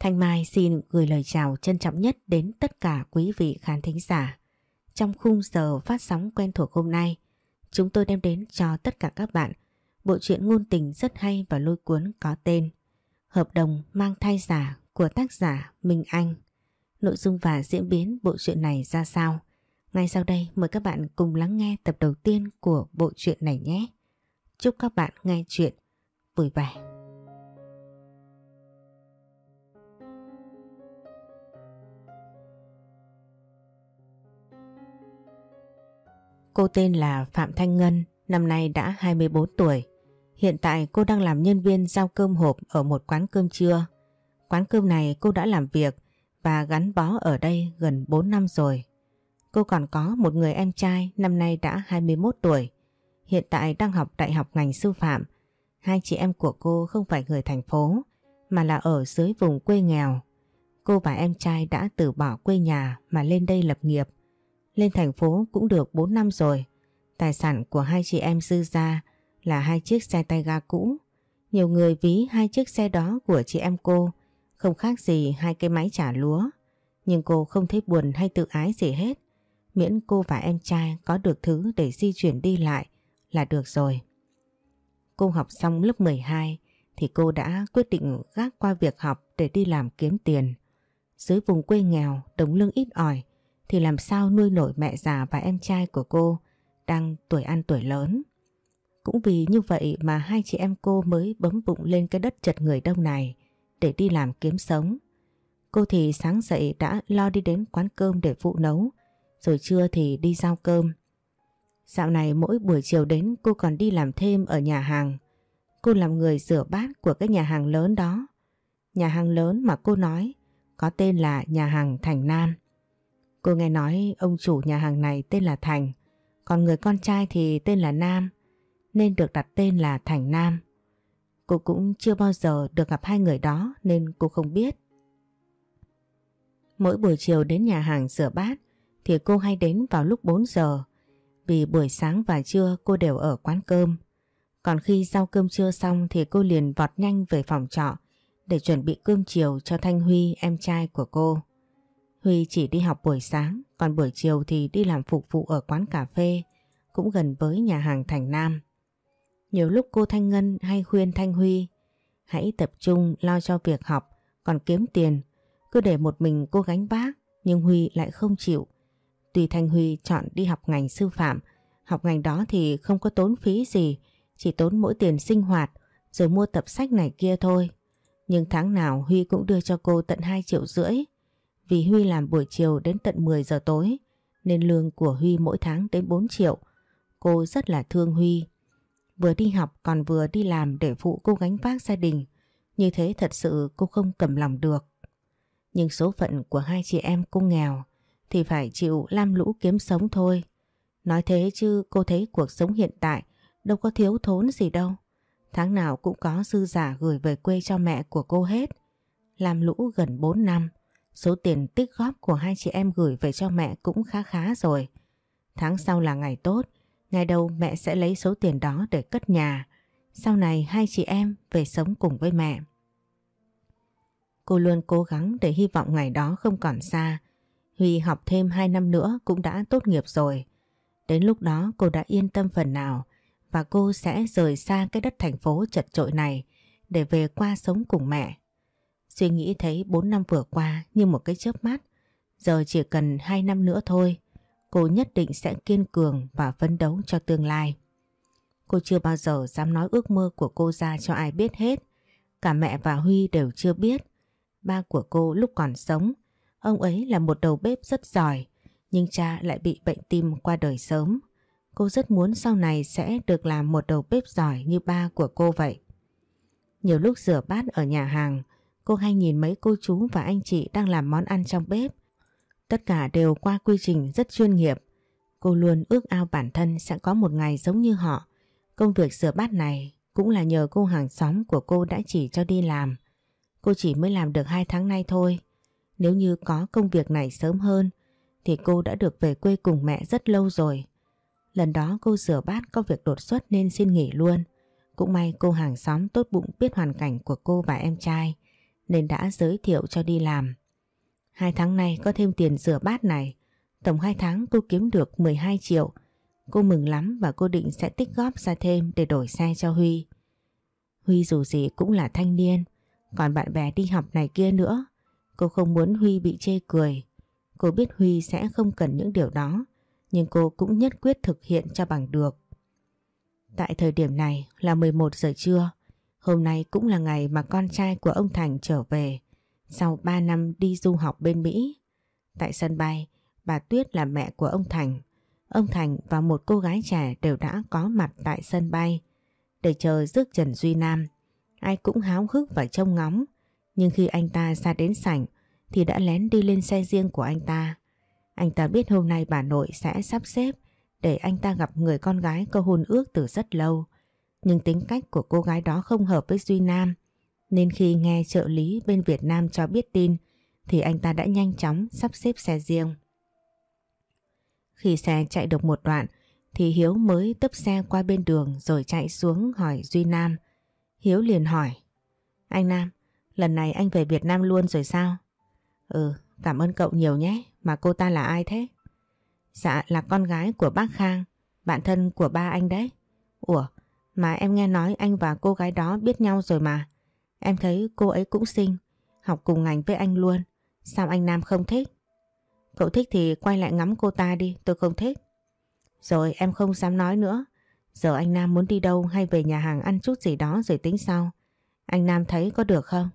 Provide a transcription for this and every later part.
Thanh Mai xin gửi lời chào trân trọng nhất đến tất cả quý vị khán thính giả. Trong khung giờ phát sóng quen thuộc hôm nay, chúng tôi đem đến cho tất cả các bạn bộ truyện ngôn tình rất hay và lôi cuốn có tên Hợp đồng mang thai giả của tác giả Minh Anh. Nội dung và diễn biến bộ truyện này ra sao? Ngay sau đây mời các bạn cùng lắng nghe tập đầu tiên của bộ truyện này nhé. Chúc các bạn nghe chuyện vui vẻ. Cô tên là Phạm Thanh Ngân, năm nay đã 24 tuổi. Hiện tại cô đang làm nhân viên giao cơm hộp ở một quán cơm trưa. Quán cơm này cô đã làm việc và gắn bó ở đây gần 4 năm rồi. Cô còn có một người em trai năm nay đã 21 tuổi. Hiện tại đang học đại học ngành sư phạm. Hai chị em của cô không phải người thành phố mà là ở dưới vùng quê nghèo. Cô và em trai đã từ bỏ quê nhà mà lên đây lập nghiệp. Lên thành phố cũng được 4 năm rồi. Tài sản của hai chị em dư ra là hai chiếc xe tay ga cũ. Nhiều người ví hai chiếc xe đó của chị em cô không khác gì hai cái máy trả lúa. Nhưng cô không thấy buồn hay tự ái gì hết. Miễn cô và em trai có được thứ để di chuyển đi lại là được rồi. Cô học xong lớp 12 thì cô đã quyết định gác qua việc học để đi làm kiếm tiền. Dưới vùng quê nghèo, đồng lương ít ỏi thì làm sao nuôi nổi mẹ già và em trai của cô đang tuổi ăn tuổi lớn. Cũng vì như vậy mà hai chị em cô mới bấm bụng lên cái đất chật người đông này để đi làm kiếm sống. Cô thì sáng dậy đã lo đi đến quán cơm để phụ nấu, rồi trưa thì đi giao cơm. Dạo này mỗi buổi chiều đến cô còn đi làm thêm ở nhà hàng. Cô làm người rửa bát của cái nhà hàng lớn đó. Nhà hàng lớn mà cô nói có tên là nhà hàng Thành Nam. Cô nghe nói ông chủ nhà hàng này tên là Thành, còn người con trai thì tên là Nam, nên được đặt tên là Thành Nam. Cô cũng chưa bao giờ được gặp hai người đó nên cô không biết. Mỗi buổi chiều đến nhà hàng rửa bát thì cô hay đến vào lúc 4 giờ vì buổi sáng và trưa cô đều ở quán cơm. Còn khi sau cơm trưa xong thì cô liền vọt nhanh về phòng trọ để chuẩn bị cơm chiều cho Thanh Huy em trai của cô. Huy chỉ đi học buổi sáng, còn buổi chiều thì đi làm phục vụ ở quán cà phê, cũng gần với nhà hàng Thành Nam. Nhiều lúc cô Thanh Ngân hay khuyên Thanh Huy, hãy tập trung lo cho việc học, còn kiếm tiền cứ để một mình cô gánh vác, nhưng Huy lại không chịu. Tuy Thanh Huy chọn đi học ngành sư phạm, học ngành đó thì không có tốn phí gì, chỉ tốn mỗi tiền sinh hoạt, rồi mua tập sách này kia thôi. Nhưng tháng nào Huy cũng đưa cho cô tận 2 triệu rưỡi vì Huy làm buổi chiều đến tận 10 giờ tối nên lương của Huy mỗi tháng đến 4 triệu. Cô rất là thương Huy Vừa đi học còn vừa đi làm để phụ cô gánh vác gia đình. Như thế thật sự cô không cầm lòng được. Nhưng số phận của hai chị em cô nghèo thì phải chịu lam lũ kiếm sống thôi. Nói thế chứ cô thấy cuộc sống hiện tại đâu có thiếu thốn gì đâu. Tháng nào cũng có dư giả gửi về quê cho mẹ của cô hết. Làm lũ gần 4 năm, số tiền tích góp của hai chị em gửi về cho mẹ cũng khá khá rồi. Tháng sau là ngày tốt, Ngày đầu mẹ sẽ lấy số tiền đó để cất nhà. Sau này hai chị em về sống cùng với mẹ. Cô luôn cố gắng để hy vọng ngày đó không còn xa. Huy học thêm 2 năm nữa cũng đã tốt nghiệp rồi. Đến lúc đó cô đã yên tâm phần nào và cô sẽ rời xa cái đất thành phố chật trội này để về qua sống cùng mẹ. Suy nghĩ thấy 4 năm vừa qua như một cái chớp mắt, giờ chỉ cần 2 năm nữa thôi cô nhất định sẽ kiên cường và phấn đấu cho tương lai. Cô chưa bao giờ dám nói ước mơ của cô ra cho ai biết hết. Cả mẹ và Huy đều chưa biết. Ba của cô lúc còn sống, ông ấy là một đầu bếp rất giỏi, nhưng cha lại bị bệnh tim qua đời sớm. Cô rất muốn sau này sẽ được làm một đầu bếp giỏi như ba của cô vậy. Nhiều lúc rửa bát ở nhà hàng, cô hay nhìn mấy cô chú và anh chị đang làm món ăn trong bếp. Tất cả đều qua quy trình rất chuyên nghiệp. Cô luôn ước ao bản thân sẽ có một ngày giống như họ. Công việc rửa bát này cũng là nhờ cô hàng xóm của cô đã chỉ cho đi làm. Cô chỉ mới làm được 2 tháng nay thôi. Nếu như có công việc này sớm hơn, thì cô đã được về quê cùng mẹ rất lâu rồi. Lần đó cô rửa bát có việc đột xuất nên xin nghỉ luôn. Cũng may cô hàng xóm tốt bụng biết hoàn cảnh của cô và em trai nên đã giới thiệu cho đi làm. Hai tháng nay có thêm tiền rửa bát này, tổng hai tháng cô kiếm được 12 triệu. Cô mừng lắm và cô định sẽ tích góp ra thêm để đổi xe cho Huy. Huy dù gì cũng là thanh niên, còn bạn bè đi học này kia nữa. Cô không muốn Huy bị chê cười. Cô biết Huy sẽ không cần những điều đó, nhưng cô cũng nhất quyết thực hiện cho bằng được. Tại thời điểm này là 11 giờ trưa, hôm nay cũng là ngày mà con trai của ông Thành trở về sau 3 năm đi du học bên Mỹ. Tại sân bay, bà Tuyết là mẹ của ông Thành. Ông Thành và một cô gái trẻ đều đã có mặt tại sân bay để chờ rước Trần Duy Nam. Ai cũng háo hức và trông ngóng, nhưng khi anh ta ra đến sảnh thì đã lén đi lên xe riêng của anh ta. Anh ta biết hôm nay bà nội sẽ sắp xếp để anh ta gặp người con gái có hôn ước từ rất lâu. Nhưng tính cách của cô gái đó không hợp với Duy Nam, nên khi nghe trợ lý bên Việt Nam cho biết tin thì anh ta đã nhanh chóng sắp xếp xe riêng. Khi xe chạy được một đoạn thì Hiếu mới tấp xe qua bên đường rồi chạy xuống hỏi Duy Nam. Hiếu liền hỏi Anh Nam, lần này anh về Việt Nam luôn rồi sao? Ừ, cảm ơn cậu nhiều nhé, mà cô ta là ai thế? Dạ là con gái của bác Khang, bạn thân của ba anh đấy. Ủa, mà em nghe nói anh và cô gái đó biết nhau rồi mà. Em thấy cô ấy cũng xinh, học cùng ngành với anh luôn. Sao anh Nam không thích? Cậu thích thì quay lại ngắm cô ta đi, tôi không thích. Rồi em không dám nói nữa. Giờ anh Nam muốn đi đâu hay về nhà hàng ăn chút gì đó rồi tính sau. Anh Nam thấy có được không?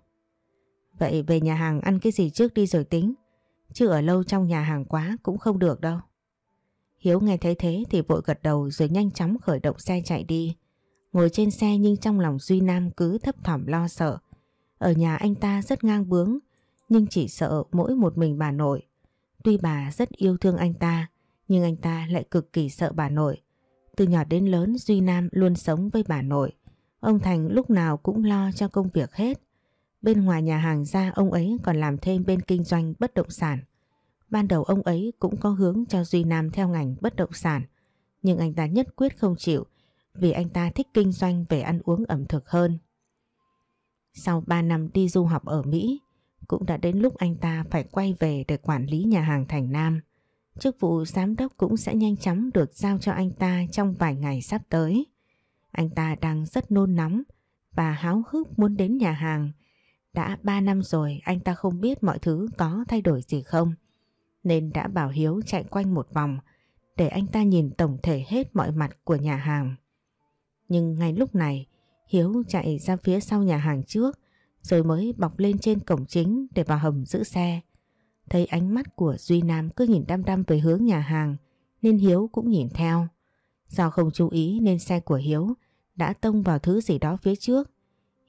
Vậy về nhà hàng ăn cái gì trước đi rồi tính. Chứ ở lâu trong nhà hàng quá cũng không được đâu. Hiếu nghe thấy thế thì vội gật đầu rồi nhanh chóng khởi động xe chạy đi. Ngồi trên xe nhưng trong lòng Duy Nam cứ thấp thỏm lo sợ. Ở nhà anh ta rất ngang bướng, nhưng chỉ sợ mỗi một mình bà nội. Tuy bà rất yêu thương anh ta, nhưng anh ta lại cực kỳ sợ bà nội. Từ nhỏ đến lớn Duy Nam luôn sống với bà nội. Ông Thành lúc nào cũng lo cho công việc hết. Bên ngoài nhà hàng ra ông ấy còn làm thêm bên kinh doanh bất động sản. Ban đầu ông ấy cũng có hướng cho Duy Nam theo ngành bất động sản. Nhưng anh ta nhất quyết không chịu vì anh ta thích kinh doanh về ăn uống ẩm thực hơn. Sau 3 năm đi du học ở Mỹ, cũng đã đến lúc anh ta phải quay về để quản lý nhà hàng Thành Nam. Chức vụ giám đốc cũng sẽ nhanh chóng được giao cho anh ta trong vài ngày sắp tới. Anh ta đang rất nôn nóng và háo hức muốn đến nhà hàng. Đã 3 năm rồi anh ta không biết mọi thứ có thay đổi gì không. Nên đã bảo Hiếu chạy quanh một vòng để anh ta nhìn tổng thể hết mọi mặt của nhà hàng. Nhưng ngay lúc này Hiếu chạy ra phía sau nhà hàng trước rồi mới bọc lên trên cổng chính để vào hầm giữ xe. Thấy ánh mắt của Duy Nam cứ nhìn đăm đăm về hướng nhà hàng nên Hiếu cũng nhìn theo. Do không chú ý nên xe của Hiếu đã tông vào thứ gì đó phía trước.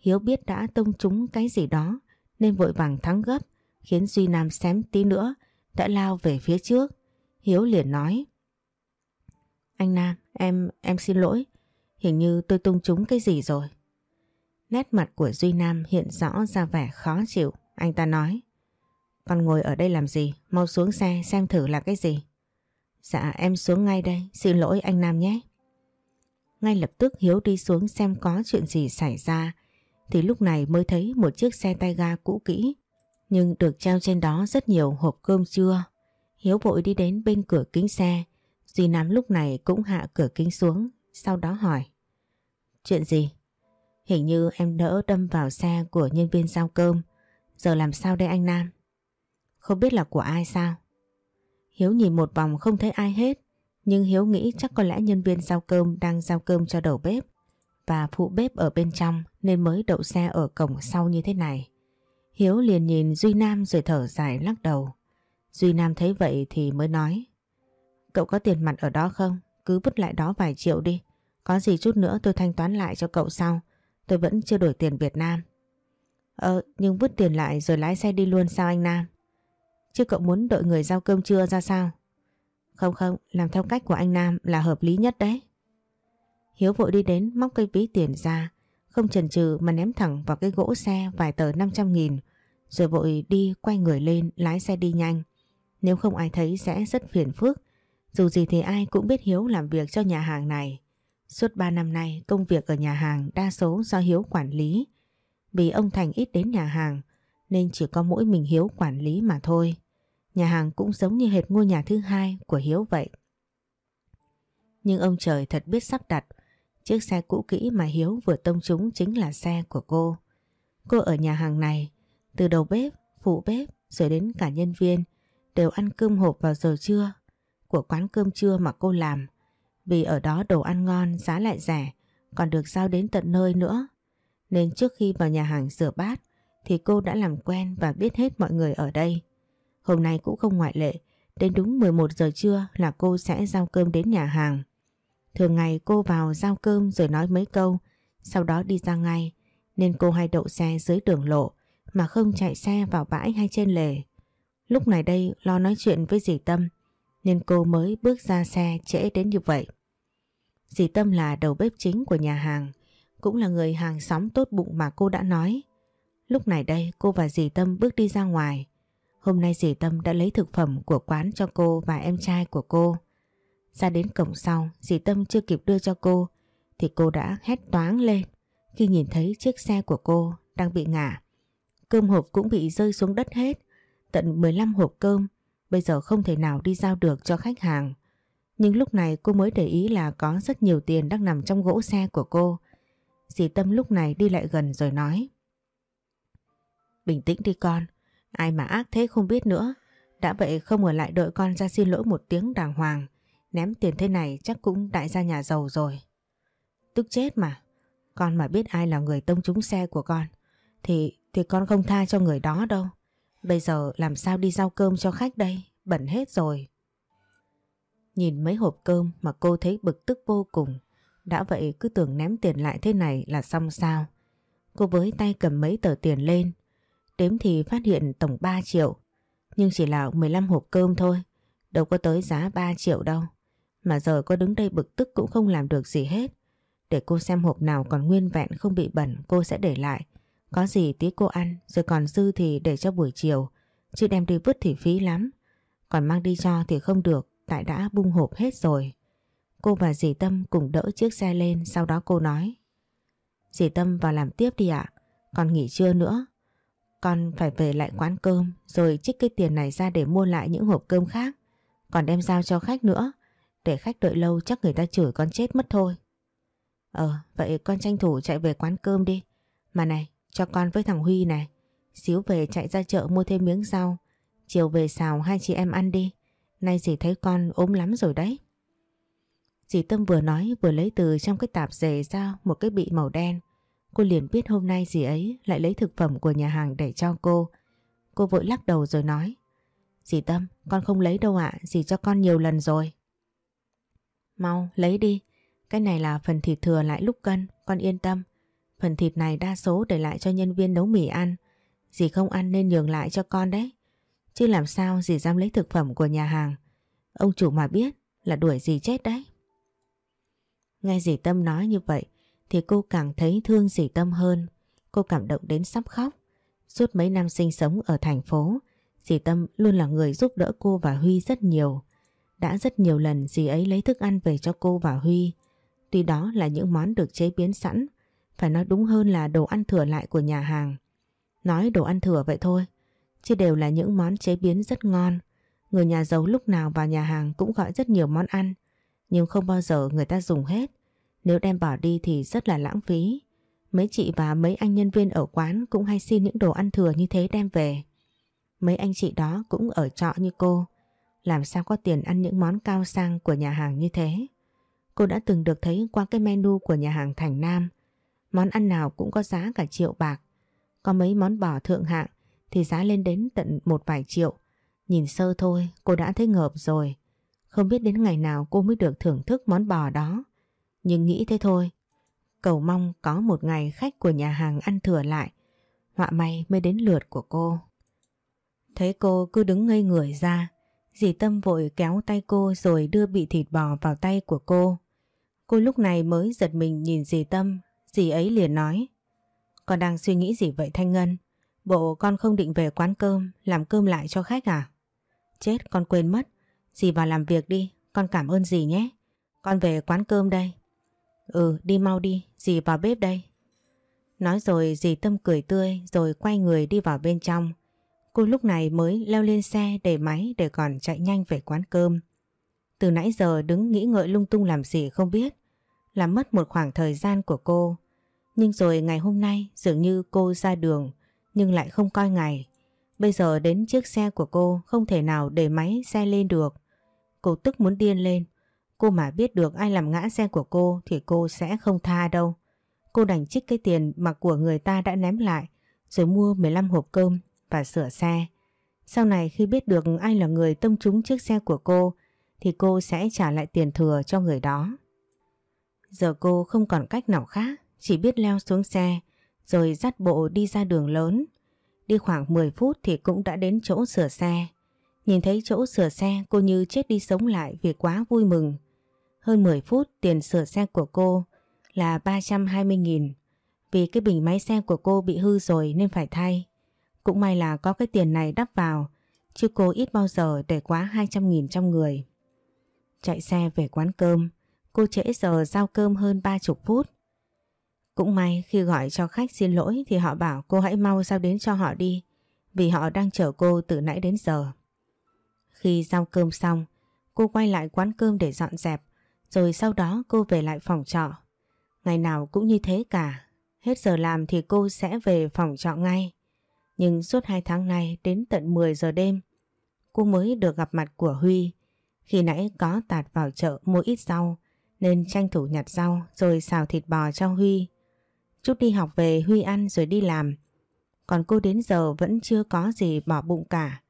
Hiếu biết đã tông trúng cái gì đó nên vội vàng thắng gấp khiến Duy Nam xém tí nữa đã lao về phía trước. Hiếu liền nói Anh Nam, em, em xin lỗi. Hình như tôi tung trúng cái gì rồi. Nét mặt của Duy Nam hiện rõ ra vẻ khó chịu. Anh ta nói, Con ngồi ở đây làm gì? Mau xuống xe xem thử là cái gì. Dạ em xuống ngay đây. Xin lỗi anh Nam nhé. Ngay lập tức Hiếu đi xuống xem có chuyện gì xảy ra thì lúc này mới thấy một chiếc xe tay ga cũ kỹ, nhưng được treo trên đó rất nhiều hộp cơm trưa. Hiếu vội đi đến bên cửa kính xe Duy Nam lúc này cũng hạ cửa kính xuống sau đó hỏi Chuyện gì? Hình như em đỡ đâm vào xe của nhân viên giao cơm. Giờ làm sao đây anh Nam? Không biết là của ai sao? Hiếu nhìn một vòng không thấy ai hết. Nhưng Hiếu nghĩ chắc có lẽ nhân viên giao cơm đang giao cơm cho đầu bếp và phụ bếp ở bên trong nên mới đậu xe ở cổng sau như thế này. Hiếu liền nhìn Duy Nam rồi thở dài lắc đầu. Duy Nam thấy vậy thì mới nói, Cậu có tiền mặt ở đó không? Cứ vứt lại đó vài triệu đi. Có gì chút nữa tôi thanh toán lại cho cậu sau. Tôi vẫn chưa đổi tiền Việt Nam. Ờ, nhưng vứt tiền lại rồi lái xe đi luôn sao anh Nam? Chứ cậu muốn đợi người giao cơm trưa ra sao? Không không, làm theo cách của anh Nam là hợp lý nhất đấy. Hiếu vội đi đến móc cây ví tiền ra, không chần chừ mà ném thẳng vào cái gỗ xe vài tờ 500 nghìn, rồi vội đi quay người lên lái xe đi nhanh. Nếu không ai thấy sẽ rất phiền phức, dù gì thì ai cũng biết Hiếu làm việc cho nhà hàng này. Suốt 3 năm nay công việc ở nhà hàng đa số do Hiếu quản lý. Vì ông Thành ít đến nhà hàng nên chỉ có mỗi mình Hiếu quản lý mà thôi. Nhà hàng cũng giống như hệt ngôi nhà thứ hai của Hiếu vậy. Nhưng ông trời thật biết sắp đặt, chiếc xe cũ kỹ mà Hiếu vừa tông trúng chính là xe của cô. Cô ở nhà hàng này, từ đầu bếp, phụ bếp rồi đến cả nhân viên đều ăn cơm hộp vào giờ trưa của quán cơm trưa mà cô làm. Vì ở đó đồ ăn ngon, giá lại rẻ, còn được giao đến tận nơi nữa. Nên trước khi vào nhà hàng rửa bát thì cô đã làm quen và biết hết mọi người ở đây. Hôm nay cũng không ngoại lệ, đến đúng 11 giờ trưa là cô sẽ giao cơm đến nhà hàng. Thường ngày cô vào giao cơm rồi nói mấy câu, sau đó đi ra ngay, nên cô hay đậu xe dưới đường lộ mà không chạy xe vào bãi hay trên lề. Lúc này đây lo nói chuyện với dì Tâm, nên cô mới bước ra xe trễ đến như vậy. Dì Tâm là đầu bếp chính của nhà hàng, cũng là người hàng xóm tốt bụng mà cô đã nói. Lúc này đây cô và dì Tâm bước đi ra ngoài. Hôm nay dì Tâm đã lấy thực phẩm của quán cho cô và em trai của cô. Ra đến cổng sau, dì Tâm chưa kịp đưa cho cô, thì cô đã hét toáng lên khi nhìn thấy chiếc xe của cô đang bị ngã. Cơm hộp cũng bị rơi xuống đất hết, tận 15 hộp cơm, bây giờ không thể nào đi giao được cho khách hàng. Nhưng lúc này cô mới để ý là có rất nhiều tiền đang nằm trong gỗ xe của cô. Dì Tâm lúc này đi lại gần rồi nói. Bình tĩnh đi con, ai mà ác thế không biết nữa. Đã vậy không ở lại đợi con ra xin lỗi một tiếng đàng hoàng. Ném tiền thế này chắc cũng đại gia nhà giàu rồi. Tức chết mà. Con mà biết ai là người tông trúng xe của con. Thì thì con không tha cho người đó đâu. Bây giờ làm sao đi giao cơm cho khách đây? Bẩn hết rồi. Nhìn mấy hộp cơm mà cô thấy bực tức vô cùng. Đã vậy cứ tưởng ném tiền lại thế này là xong sao. Cô với tay cầm mấy tờ tiền lên. Đếm thì phát hiện tổng 3 triệu. Nhưng chỉ là 15 hộp cơm thôi. Đâu có tới giá 3 triệu đâu. Mà giờ cô đứng đây bực tức cũng không làm được gì hết. Để cô xem hộp nào còn nguyên vẹn không bị bẩn, cô sẽ để lại. Có gì tí cô ăn rồi còn dư thì để cho buổi chiều. Chứ đem đi vứt thì phí lắm. Còn mang đi cho thì không được tại đã bung hộp hết rồi. Cô và dì Tâm cùng đỡ chiếc xe lên sau đó cô nói. Dì Tâm vào làm tiếp đi ạ. Còn nghỉ trưa nữa. Con phải về lại quán cơm rồi trích cái tiền này ra để mua lại những hộp cơm khác. Còn đem giao cho khách nữa. Để khách đợi lâu chắc người ta chửi con chết mất thôi. Ờ, vậy con tranh thủ chạy về quán cơm đi. Mà này, cho con với thằng Huy này. Xíu về chạy ra chợ mua thêm miếng rau. Chiều về xào hai chị em ăn đi. Nay dì thấy con ốm lắm rồi đấy. Dì Tâm vừa nói vừa lấy từ trong cái tạp dề ra một cái bị màu đen. Cô liền biết hôm nay dì ấy lại lấy thực phẩm của nhà hàng để cho cô. Cô vội lắc đầu rồi nói. Dì Tâm, con không lấy đâu ạ, dì cho con nhiều lần rồi. Mau, lấy đi. Cái này là phần thịt thừa lại lúc cân, con yên tâm. Phần thịt này đa số để lại cho nhân viên nấu mì ăn. Dì không ăn nên nhường lại cho con đấy. Chứ làm sao dì dám lấy thực phẩm của nhà hàng. Ông chủ mà biết là đuổi dì chết đấy. Nghe dì Tâm nói như vậy thì cô càng thấy thương dì Tâm hơn. Cô cảm động đến sắp khóc. Suốt mấy năm sinh sống ở thành phố, dì Tâm luôn là người giúp đỡ cô và Huy rất nhiều. Đã rất nhiều lần dì ấy lấy thức ăn về cho cô và Huy. Tuy đó là những món được chế biến sẵn, phải nói đúng hơn là đồ ăn thừa lại của nhà hàng. Nói đồ ăn thừa vậy thôi, chứ đều là những món chế biến rất ngon. Người nhà giàu lúc nào vào nhà hàng cũng gọi rất nhiều món ăn, nhưng không bao giờ người ta dùng hết. Nếu đem bỏ đi thì rất là lãng phí. Mấy chị và mấy anh nhân viên ở quán cũng hay xin những đồ ăn thừa như thế đem về. Mấy anh chị đó cũng ở trọ như cô. Làm sao có tiền ăn những món cao sang của nhà hàng như thế? Cô đã từng được thấy qua cái menu của nhà hàng Thành Nam. Món ăn nào cũng có giá cả triệu bạc. Có mấy món bò thượng hạng thì giá lên đến tận một vài triệu. Nhìn sơ thôi, cô đã thấy ngợp rồi. Không biết đến ngày nào cô mới được thưởng thức món bò đó. Nhưng nghĩ thế thôi. Cầu mong có một ngày khách của nhà hàng ăn thừa lại. Họa may mới đến lượt của cô. Thấy cô cứ đứng ngây người ra. Dì Tâm vội kéo tay cô rồi đưa bị thịt bò vào tay của cô. Cô lúc này mới giật mình nhìn dì Tâm. Dì ấy liền nói. Con đang suy nghĩ gì vậy Thanh Ngân? Bộ con không định về quán cơm làm cơm lại cho khách à? Chết con quên mất. Dì vào làm việc đi, con cảm ơn dì nhé. Con về quán cơm đây. Ừ đi mau đi, dì vào bếp đây. Nói rồi dì Tâm cười tươi rồi quay người đi vào bên trong. Cô lúc này mới leo lên xe để máy để còn chạy nhanh về quán cơm. Từ nãy giờ đứng nghĩ ngợi lung tung làm gì không biết. Làm mất một khoảng thời gian của cô. Nhưng rồi ngày hôm nay dường như cô ra đường nhưng lại không coi ngày. Bây giờ đến chiếc xe của cô không thể nào để máy xe lên được. Cô tức muốn điên lên. Cô mà biết được ai làm ngã xe của cô thì cô sẽ không tha đâu. Cô đành trích cái tiền mà của người ta đã ném lại rồi mua 15 hộp cơm và sửa xe. Sau này khi biết được ai là người tông trúng chiếc xe của cô thì cô sẽ trả lại tiền thừa cho người đó. Giờ cô không còn cách nào khác, chỉ biết leo xuống xe, rồi dắt bộ đi ra đường lớn. Đi khoảng 10 phút thì cũng đã đến chỗ sửa xe. Nhìn thấy chỗ sửa xe, cô như chết đi sống lại vì quá vui mừng. Hơn 10 phút, tiền sửa xe của cô là 320.000 vì cái bình máy xe của cô bị hư rồi nên phải thay. Cũng may là có cái tiền này đắp vào, chứ cô ít bao giờ để quá 200.000 trong người. Chạy xe về quán cơm, cô trễ giờ giao cơm hơn 30 phút. Cũng may khi gọi cho khách xin lỗi thì họ bảo cô hãy mau giao đến cho họ đi vì họ đang chờ cô từ nãy đến giờ. Khi giao cơm xong, cô quay lại quán cơm để dọn dẹp rồi sau đó cô về lại phòng trọ. Ngày nào cũng như thế cả. Hết giờ làm thì cô sẽ về phòng trọ ngay. Nhưng suốt hai tháng nay đến tận 10 giờ đêm cô mới được gặp mặt của Huy. Khi nãy có tạt vào chợ mua ít rau nên tranh thủ nhặt rau rồi xào thịt bò cho Huy. Chút đi học về Huy ăn rồi đi làm. Còn cô đến giờ vẫn chưa có gì bỏ bụng cả.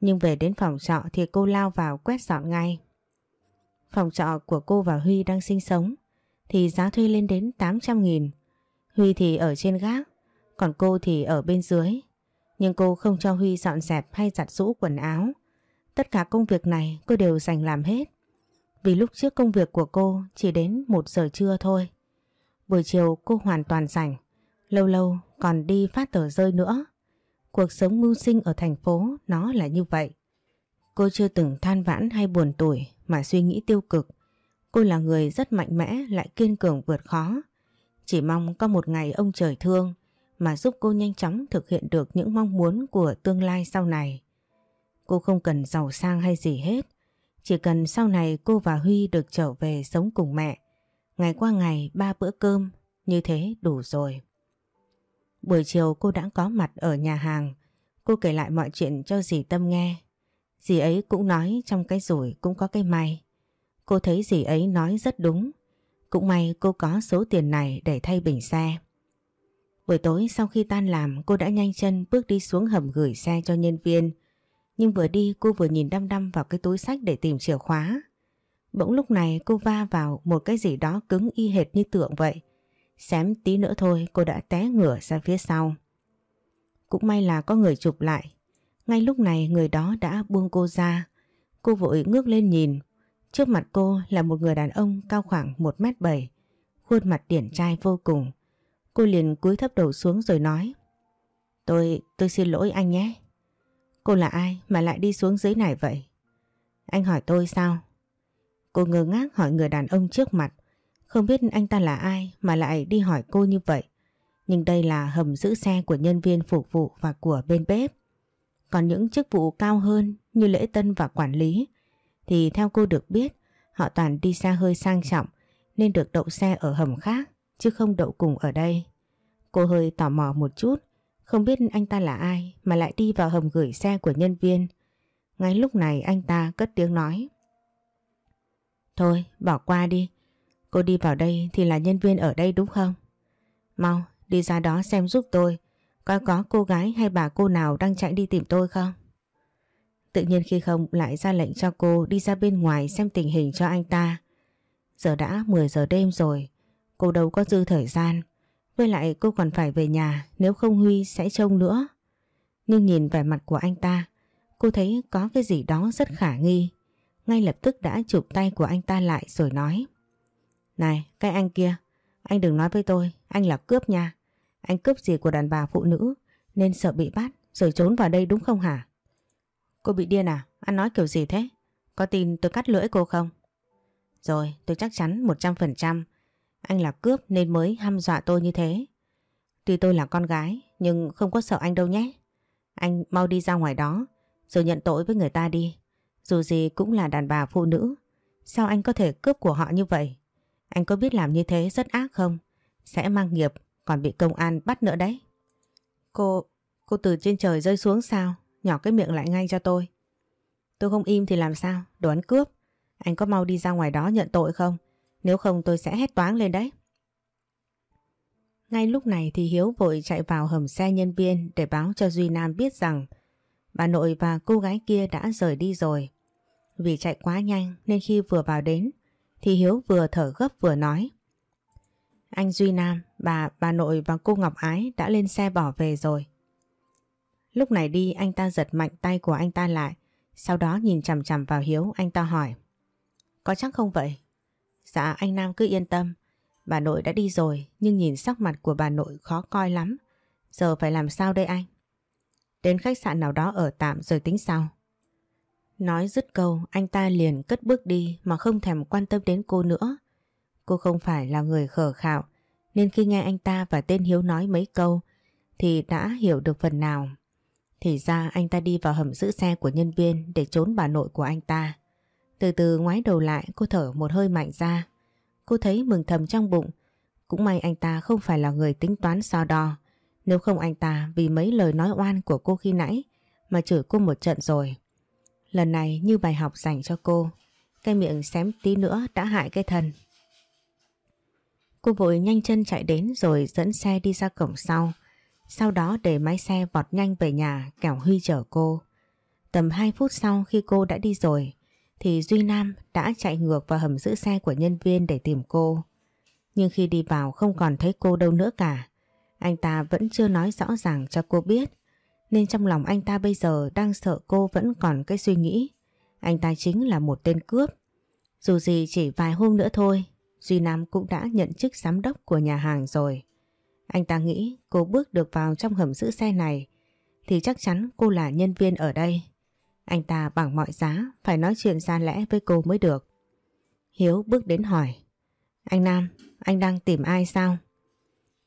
Nhưng về đến phòng trọ thì cô lao vào quét dọn ngay. Phòng trọ của cô và Huy đang sinh sống thì giá thuê lên đến 800 nghìn. Huy thì ở trên gác, còn cô thì ở bên dưới. Nhưng cô không cho Huy dọn dẹp hay giặt rũ quần áo. Tất cả công việc này cô đều dành làm hết. Vì lúc trước công việc của cô chỉ đến 1 giờ trưa thôi. Buổi chiều cô hoàn toàn rảnh, lâu lâu còn đi phát tờ rơi nữa. Cuộc sống mưu sinh ở thành phố nó là như vậy. Cô chưa từng than vãn hay buồn tủi mà suy nghĩ tiêu cực. Cô là người rất mạnh mẽ lại kiên cường vượt khó. Chỉ mong có một ngày ông trời thương mà giúp cô nhanh chóng thực hiện được những mong muốn của tương lai sau này. Cô không cần giàu sang hay gì hết. Chỉ cần sau này cô và Huy được trở về sống cùng mẹ. Ngày qua ngày ba bữa cơm, như thế đủ rồi. Buổi chiều cô đã có mặt ở nhà hàng. Cô kể lại mọi chuyện cho dì Tâm nghe. Dì ấy cũng nói trong cái rủi cũng có cái may. Cô thấy dì ấy nói rất đúng. Cũng may cô có số tiền này để thay bình xe. Buổi tối sau khi tan làm cô đã nhanh chân bước đi xuống hầm gửi xe cho nhân viên. Nhưng vừa đi cô vừa nhìn đăm đăm vào cái túi sách để tìm chìa khóa. Bỗng lúc này cô va vào một cái gì đó cứng y hệt như tượng vậy. Xém tí nữa thôi cô đã té ngửa ra phía sau. Cũng may là có người chụp lại. Ngay lúc này người đó đã buông cô ra. Cô vội ngước lên nhìn. Trước mặt cô là một người đàn ông cao khoảng 1m7. Khuôn mặt điển trai vô cùng. Cô liền cúi thấp đầu xuống rồi nói. Tôi, tôi xin lỗi anh nhé. Cô là ai mà lại đi xuống dưới này vậy? Anh hỏi tôi sao? Cô ngơ ngác hỏi người đàn ông trước mặt. Không biết anh ta là ai mà lại đi hỏi cô như vậy. Nhưng đây là hầm giữ xe của nhân viên phục vụ và của bên bếp. Còn những chức vụ cao hơn như lễ tân và quản lý, thì theo cô được biết, họ toàn đi xa hơi sang trọng, nên được đậu xe ở hầm khác, chứ không đậu cùng ở đây. Cô hơi tò mò một chút, không biết anh ta là ai mà lại đi vào hầm gửi xe của nhân viên. Ngay lúc này anh ta cất tiếng nói. Thôi bỏ qua đi. Cô đi vào đây thì là nhân viên ở đây đúng không? Mau đi ra đó xem giúp tôi. Coi có cô gái hay bà cô nào đang chạy đi tìm tôi không? Tự nhiên khi không lại ra lệnh cho cô đi ra bên ngoài xem tình hình cho anh ta. Giờ đã 10 giờ đêm rồi. Cô đâu có dư thời gian. Với lại cô còn phải về nhà nếu không Huy sẽ trông nữa. Nhưng nhìn vẻ mặt của anh ta, cô thấy có cái gì đó rất khả nghi. Ngay lập tức đã chụp tay của anh ta lại rồi nói. Này, cái anh kia, anh đừng nói với tôi, anh là cướp nha. Anh cướp gì của đàn bà phụ nữ nên sợ bị bắt rồi trốn vào đây đúng không hả? Cô bị điên à? Anh nói kiểu gì thế? Có tin tôi cắt lưỡi cô không? Rồi, tôi chắc chắn 100% anh là cướp nên mới hăm dọa tôi như thế. Tuy tôi là con gái nhưng không có sợ anh đâu nhé. Anh mau đi ra ngoài đó rồi nhận tội với người ta đi. Dù gì cũng là đàn bà phụ nữ. Sao anh có thể cướp của họ như vậy? Anh có biết làm như thế rất ác không? Sẽ mang nghiệp còn bị công an bắt nữa đấy. Cô, cô từ trên trời rơi xuống sao? Nhỏ cái miệng lại ngay cho tôi. Tôi không im thì làm sao? Đồ ăn cướp. Anh có mau đi ra ngoài đó nhận tội không? Nếu không tôi sẽ hét toáng lên đấy. Ngay lúc này thì Hiếu vội chạy vào hầm xe nhân viên để báo cho Duy Nam biết rằng bà nội và cô gái kia đã rời đi rồi. Vì chạy quá nhanh nên khi vừa vào đến thì Hiếu vừa thở gấp vừa nói. Anh Duy Nam, bà, bà nội và cô Ngọc Ái đã lên xe bỏ về rồi. Lúc này đi anh ta giật mạnh tay của anh ta lại, sau đó nhìn chằm chằm vào Hiếu anh ta hỏi. Có chắc không vậy? Dạ anh Nam cứ yên tâm, bà nội đã đi rồi nhưng nhìn sắc mặt của bà nội khó coi lắm. Giờ phải làm sao đây anh? Đến khách sạn nào đó ở tạm rồi tính sau. Nói dứt câu, anh ta liền cất bước đi mà không thèm quan tâm đến cô nữa. Cô không phải là người khờ khạo, nên khi nghe anh ta và tên Hiếu nói mấy câu thì đã hiểu được phần nào. Thì ra anh ta đi vào hầm giữ xe của nhân viên để trốn bà nội của anh ta. Từ từ ngoái đầu lại, cô thở một hơi mạnh ra. Cô thấy mừng thầm trong bụng. Cũng may anh ta không phải là người tính toán so đo. Nếu không anh ta vì mấy lời nói oan của cô khi nãy mà chửi cô một trận rồi. Lần này như bài học dành cho cô. Cái miệng xém tí nữa đã hại cái thân. Cô vội nhanh chân chạy đến rồi dẫn xe đi ra cổng sau. Sau đó để máy xe vọt nhanh về nhà, kẻo Huy chở cô. Tầm 2 phút sau khi cô đã đi rồi, thì Duy Nam đã chạy ngược vào hầm giữ xe của nhân viên để tìm cô. Nhưng khi đi vào không còn thấy cô đâu nữa cả. Anh ta vẫn chưa nói rõ ràng cho cô biết. Nên trong lòng anh ta bây giờ đang sợ cô vẫn còn cái suy nghĩ. Anh ta chính là một tên cướp. Dù gì chỉ vài hôm nữa thôi, Duy Nam cũng đã nhận chức giám đốc của nhà hàng rồi. Anh ta nghĩ cô bước được vào trong hầm giữ xe này thì chắc chắn cô là nhân viên ở đây. Anh ta bằng mọi giá phải nói chuyện ra lẽ với cô mới được. Hiếu bước đến hỏi. Anh Nam, anh đang tìm ai sao?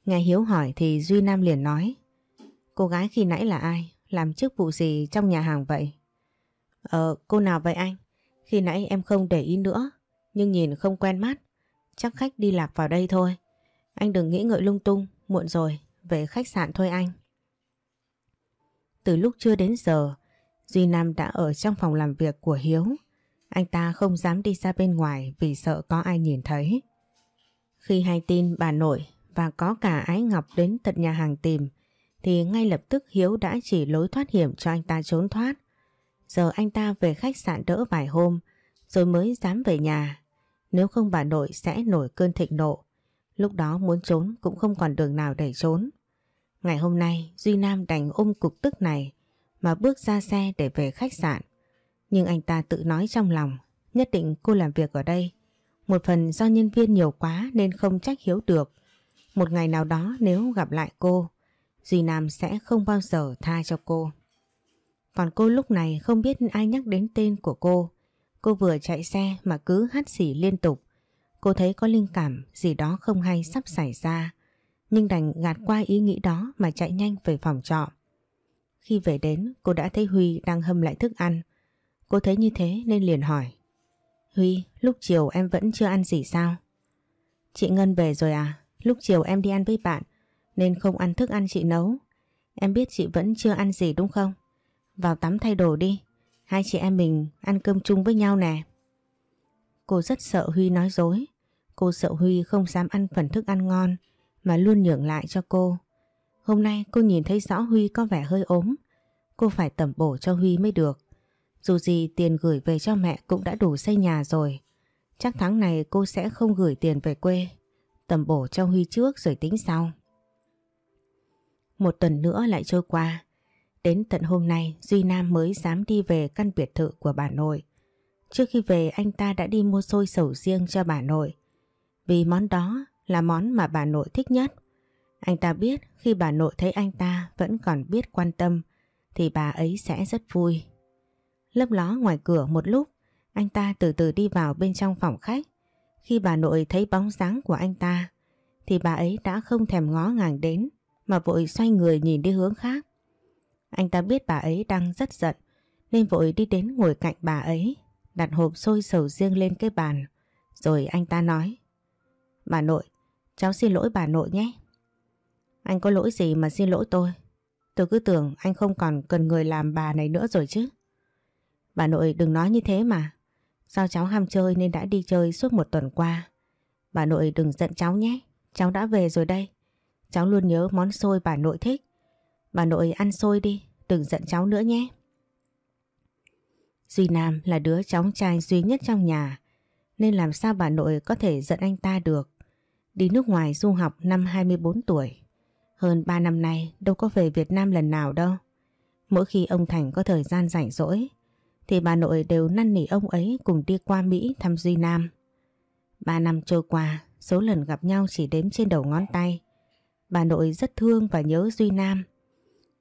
Nghe Hiếu hỏi thì Duy Nam liền nói. Cô gái khi nãy là ai? Làm chức vụ gì trong nhà hàng vậy? Ờ, cô nào vậy anh? Khi nãy em không để ý nữa, nhưng nhìn không quen mắt. Chắc khách đi lạc vào đây thôi. Anh đừng nghĩ ngợi lung tung, muộn rồi, về khách sạn thôi anh. Từ lúc chưa đến giờ, Duy Nam đã ở trong phòng làm việc của Hiếu. Anh ta không dám đi ra bên ngoài vì sợ có ai nhìn thấy. Khi hay tin bà nội và có cả Ái Ngọc đến tận nhà hàng tìm, thì ngay lập tức Hiếu đã chỉ lối thoát hiểm cho anh ta trốn thoát. Giờ anh ta về khách sạn đỡ vài hôm, rồi mới dám về nhà. Nếu không bà nội sẽ nổi cơn thịnh nộ. Lúc đó muốn trốn cũng không còn đường nào để trốn. Ngày hôm nay Duy Nam đành ôm cục tức này mà bước ra xe để về khách sạn. Nhưng anh ta tự nói trong lòng, nhất định cô làm việc ở đây. Một phần do nhân viên nhiều quá nên không trách hiếu được. Một ngày nào đó nếu gặp lại cô, Duy Nam sẽ không bao giờ tha cho cô. Còn cô lúc này không biết ai nhắc đến tên của cô. Cô vừa chạy xe mà cứ hắt xỉ liên tục. Cô thấy có linh cảm gì đó không hay sắp xảy ra. Nhưng đành gạt qua ý nghĩ đó mà chạy nhanh về phòng trọ. Khi về đến cô đã thấy Huy đang hâm lại thức ăn. Cô thấy như thế nên liền hỏi. Huy, lúc chiều em vẫn chưa ăn gì sao? Chị Ngân về rồi à? Lúc chiều em đi ăn với bạn nên không ăn thức ăn chị nấu. Em biết chị vẫn chưa ăn gì đúng không? Vào tắm thay đồ đi. Hai chị em mình ăn cơm chung với nhau nè. Cô rất sợ Huy nói dối. Cô sợ Huy không dám ăn phần thức ăn ngon mà luôn nhường lại cho cô. Hôm nay cô nhìn thấy rõ Huy có vẻ hơi ốm. Cô phải tẩm bổ cho Huy mới được. Dù gì tiền gửi về cho mẹ cũng đã đủ xây nhà rồi. Chắc tháng này cô sẽ không gửi tiền về quê. Tẩm bổ cho Huy trước rồi tính sau. Một tuần nữa lại trôi qua. Đến tận hôm nay Duy Nam mới dám đi về căn biệt thự của bà nội. Trước khi về anh ta đã đi mua xôi sầu riêng cho bà nội. Vì món đó là món mà bà nội thích nhất. Anh ta biết khi bà nội thấy anh ta vẫn còn biết quan tâm thì bà ấy sẽ rất vui. Lấp ló ngoài cửa một lúc, anh ta từ từ đi vào bên trong phòng khách. Khi bà nội thấy bóng dáng của anh ta thì bà ấy đã không thèm ngó ngàng đến mà vội xoay người nhìn đi hướng khác. Anh ta biết bà ấy đang rất giận nên vội đi đến ngồi cạnh bà ấy, đặt hộp xôi sầu riêng lên cái bàn. Rồi anh ta nói Bà nội, cháu xin lỗi bà nội nhé. Anh có lỗi gì mà xin lỗi tôi? Tôi cứ tưởng anh không còn cần người làm bà này nữa rồi chứ. Bà nội đừng nói như thế mà. Sao cháu ham chơi nên đã đi chơi suốt một tuần qua. Bà nội đừng giận cháu nhé. Cháu đã về rồi đây. Cháu luôn nhớ món xôi bà nội thích. Bà nội ăn xôi đi, đừng giận cháu nữa nhé. Duy Nam là đứa cháu trai duy nhất trong nhà, nên làm sao bà nội có thể giận anh ta được. Đi nước ngoài du học năm 24 tuổi. Hơn 3 năm nay đâu có về Việt Nam lần nào đâu. Mỗi khi ông Thành có thời gian rảnh rỗi, thì bà nội đều năn nỉ ông ấy cùng đi qua Mỹ thăm Duy Nam. Ba năm trôi qua, số lần gặp nhau chỉ đếm trên đầu ngón tay. Bà nội rất thương và nhớ Duy Nam.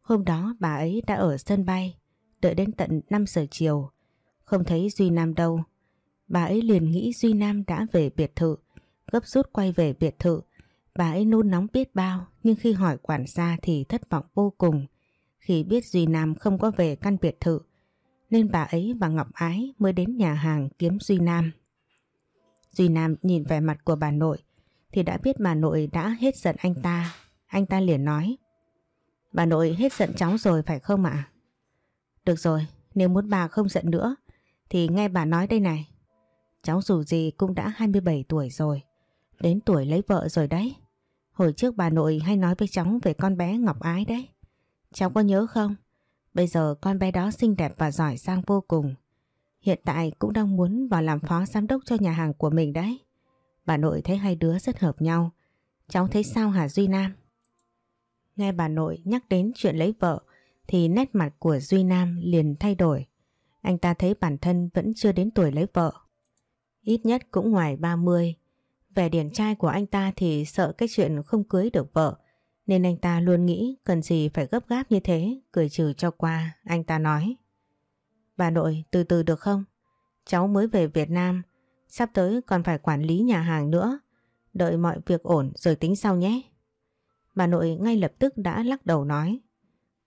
Hôm đó bà ấy đã ở sân bay, đợi đến tận 5 giờ chiều. Không thấy Duy Nam đâu. Bà ấy liền nghĩ Duy Nam đã về biệt thự, gấp rút quay về biệt thự. Bà ấy nôn nóng biết bao, nhưng khi hỏi quản gia thì thất vọng vô cùng. Khi biết Duy Nam không có về căn biệt thự, nên bà ấy và Ngọc Ái mới đến nhà hàng kiếm Duy Nam. Duy Nam nhìn vẻ mặt của bà nội thì đã biết bà nội đã hết giận anh ta. Anh ta liền nói Bà nội hết giận cháu rồi phải không ạ? Được rồi, nếu muốn bà không giận nữa thì nghe bà nói đây này. Cháu dù gì cũng đã 27 tuổi rồi, đến tuổi lấy vợ rồi đấy. Hồi trước bà nội hay nói với cháu về con bé Ngọc Ái đấy. Cháu có nhớ không? Bây giờ con bé đó xinh đẹp và giỏi sang vô cùng. Hiện tại cũng đang muốn vào làm phó giám đốc cho nhà hàng của mình đấy. Bà nội thấy hai đứa rất hợp nhau. Cháu thấy sao hả Duy Nam? Nghe bà nội nhắc đến chuyện lấy vợ thì nét mặt của Duy Nam liền thay đổi. Anh ta thấy bản thân vẫn chưa đến tuổi lấy vợ. Ít nhất cũng ngoài 30. Về điển trai của anh ta thì sợ cái chuyện không cưới được vợ. Nên anh ta luôn nghĩ cần gì phải gấp gáp như thế, cười trừ cho qua, anh ta nói. Bà nội từ từ được không? Cháu mới về Việt Nam, sắp tới còn phải quản lý nhà hàng nữa. Đợi mọi việc ổn rồi tính sau nhé. Bà nội ngay lập tức đã lắc đầu nói.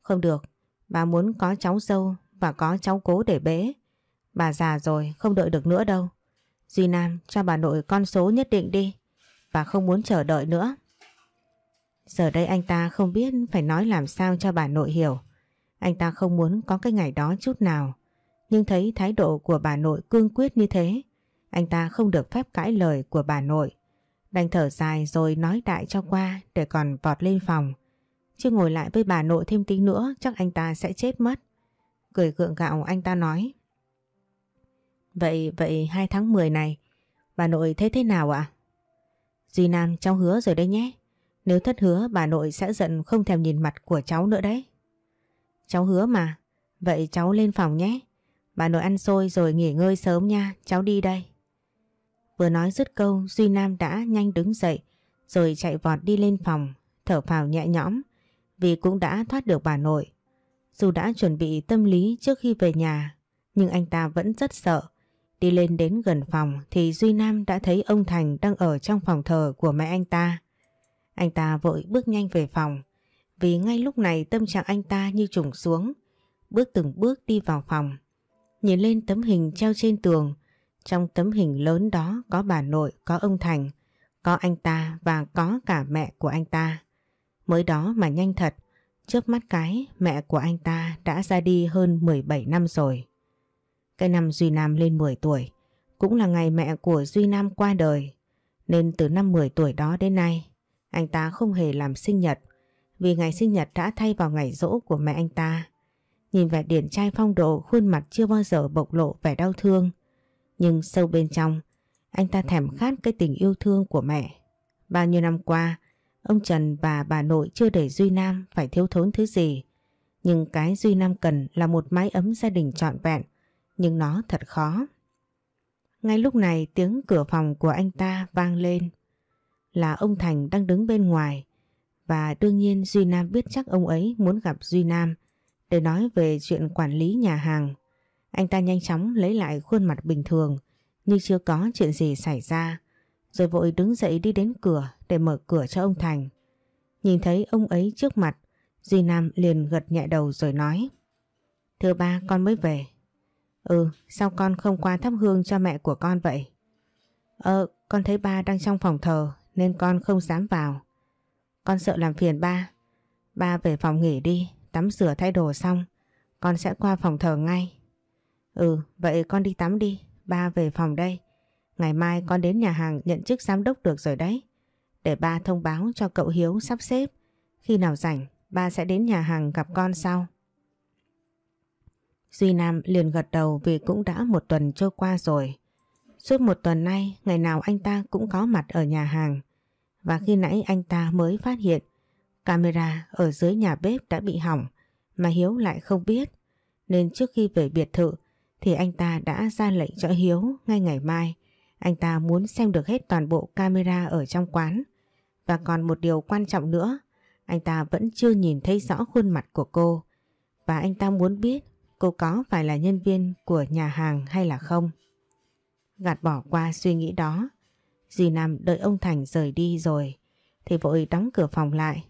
Không được, bà muốn có cháu dâu và có cháu cố để bế. Bà già rồi, không đợi được nữa đâu. Duy Nam cho bà nội con số nhất định đi. Bà không muốn chờ đợi nữa. Giờ đây anh ta không biết phải nói làm sao cho bà nội hiểu. Anh ta không muốn có cái ngày đó chút nào. Nhưng thấy thái độ của bà nội cương quyết như thế, anh ta không được phép cãi lời của bà nội. Đành thở dài rồi nói đại cho qua để còn vọt lên phòng. Chứ ngồi lại với bà nội thêm tí nữa chắc anh ta sẽ chết mất. Cười gượng gạo anh ta nói. Vậy, vậy hai tháng 10 này, bà nội thấy thế nào ạ? Duy Nam cháu hứa rồi đấy nhé. Nếu thất hứa bà nội sẽ giận không thèm nhìn mặt của cháu nữa đấy. Cháu hứa mà. Vậy cháu lên phòng nhé. Bà nội ăn xôi rồi nghỉ ngơi sớm nha. Cháu đi đây. Vừa nói dứt câu, Duy Nam đã nhanh đứng dậy, rồi chạy vọt đi lên phòng, thở phào nhẹ nhõm, vì cũng đã thoát được bà nội. Dù đã chuẩn bị tâm lý trước khi về nhà, nhưng anh ta vẫn rất sợ. Đi lên đến gần phòng thì Duy Nam đã thấy ông Thành đang ở trong phòng thờ của mẹ anh ta. Anh ta vội bước nhanh về phòng, vì ngay lúc này tâm trạng anh ta như trùng xuống. Bước từng bước đi vào phòng. Nhìn lên tấm hình treo trên tường. Trong tấm hình lớn đó có bà nội, có ông Thành, có anh ta và có cả mẹ của anh ta. Mới đó mà nhanh thật, chớp mắt cái mẹ của anh ta đã ra đi hơn 17 năm rồi. Cái năm Duy Nam lên 10 tuổi, cũng là ngày mẹ của Duy Nam qua đời. Nên từ năm 10 tuổi đó đến nay, anh ta không hề làm sinh nhật vì ngày sinh nhật đã thay vào ngày rỗ của mẹ anh ta. Nhìn vẻ điển trai phong độ khuôn mặt chưa bao giờ bộc lộ vẻ đau thương. Nhưng sâu bên trong, anh ta thèm khát cái tình yêu thương của mẹ. Bao nhiêu năm qua, ông Trần và bà nội chưa để Duy Nam phải thiếu thốn thứ gì. Nhưng cái Duy Nam cần là một mái ấm gia đình trọn vẹn. Nhưng nó thật khó. Ngay lúc này tiếng cửa phòng của anh ta vang lên là ông Thành đang đứng bên ngoài và đương nhiên Duy Nam biết chắc ông ấy muốn gặp Duy Nam để nói về chuyện quản lý nhà hàng. Anh ta nhanh chóng lấy lại khuôn mặt bình thường như chưa có chuyện gì xảy ra rồi vội đứng dậy đi đến cửa để mở cửa cho ông Thành. Nhìn thấy ông ấy trước mặt, Duy Nam liền gật nhẹ đầu rồi nói. Thưa ba, con mới về. Ừ, sao con không qua thắp hương cho mẹ của con vậy? Ờ, con thấy ba đang trong phòng thờ nên con không dám vào. Con sợ làm phiền ba. Ba về phòng nghỉ đi, tắm rửa thay đồ xong. Con sẽ qua phòng thờ ngay. Ừ, vậy con đi tắm đi, ba về phòng đây. Ngày mai con đến nhà hàng nhận chức giám đốc được rồi đấy. Để ba thông báo cho cậu Hiếu sắp xếp. Khi nào rảnh, ba sẽ đến nhà hàng gặp con sau. Duy Nam liền gật đầu vì cũng đã một tuần trôi qua rồi. Suốt một tuần nay, ngày nào anh ta cũng có mặt ở nhà hàng. Và khi nãy anh ta mới phát hiện camera ở dưới nhà bếp đã bị hỏng mà Hiếu lại không biết. Nên trước khi về biệt thự thì anh ta đã ra lệnh cho Hiếu ngay ngày mai. Anh ta muốn xem được hết toàn bộ camera ở trong quán. Và còn một điều quan trọng nữa, anh ta vẫn chưa nhìn thấy rõ khuôn mặt của cô. Và anh ta muốn biết cô có phải là nhân viên của nhà hàng hay là không. Gạt bỏ qua suy nghĩ đó, Dì Nam đợi ông Thành rời đi rồi thì vội đóng cửa phòng lại.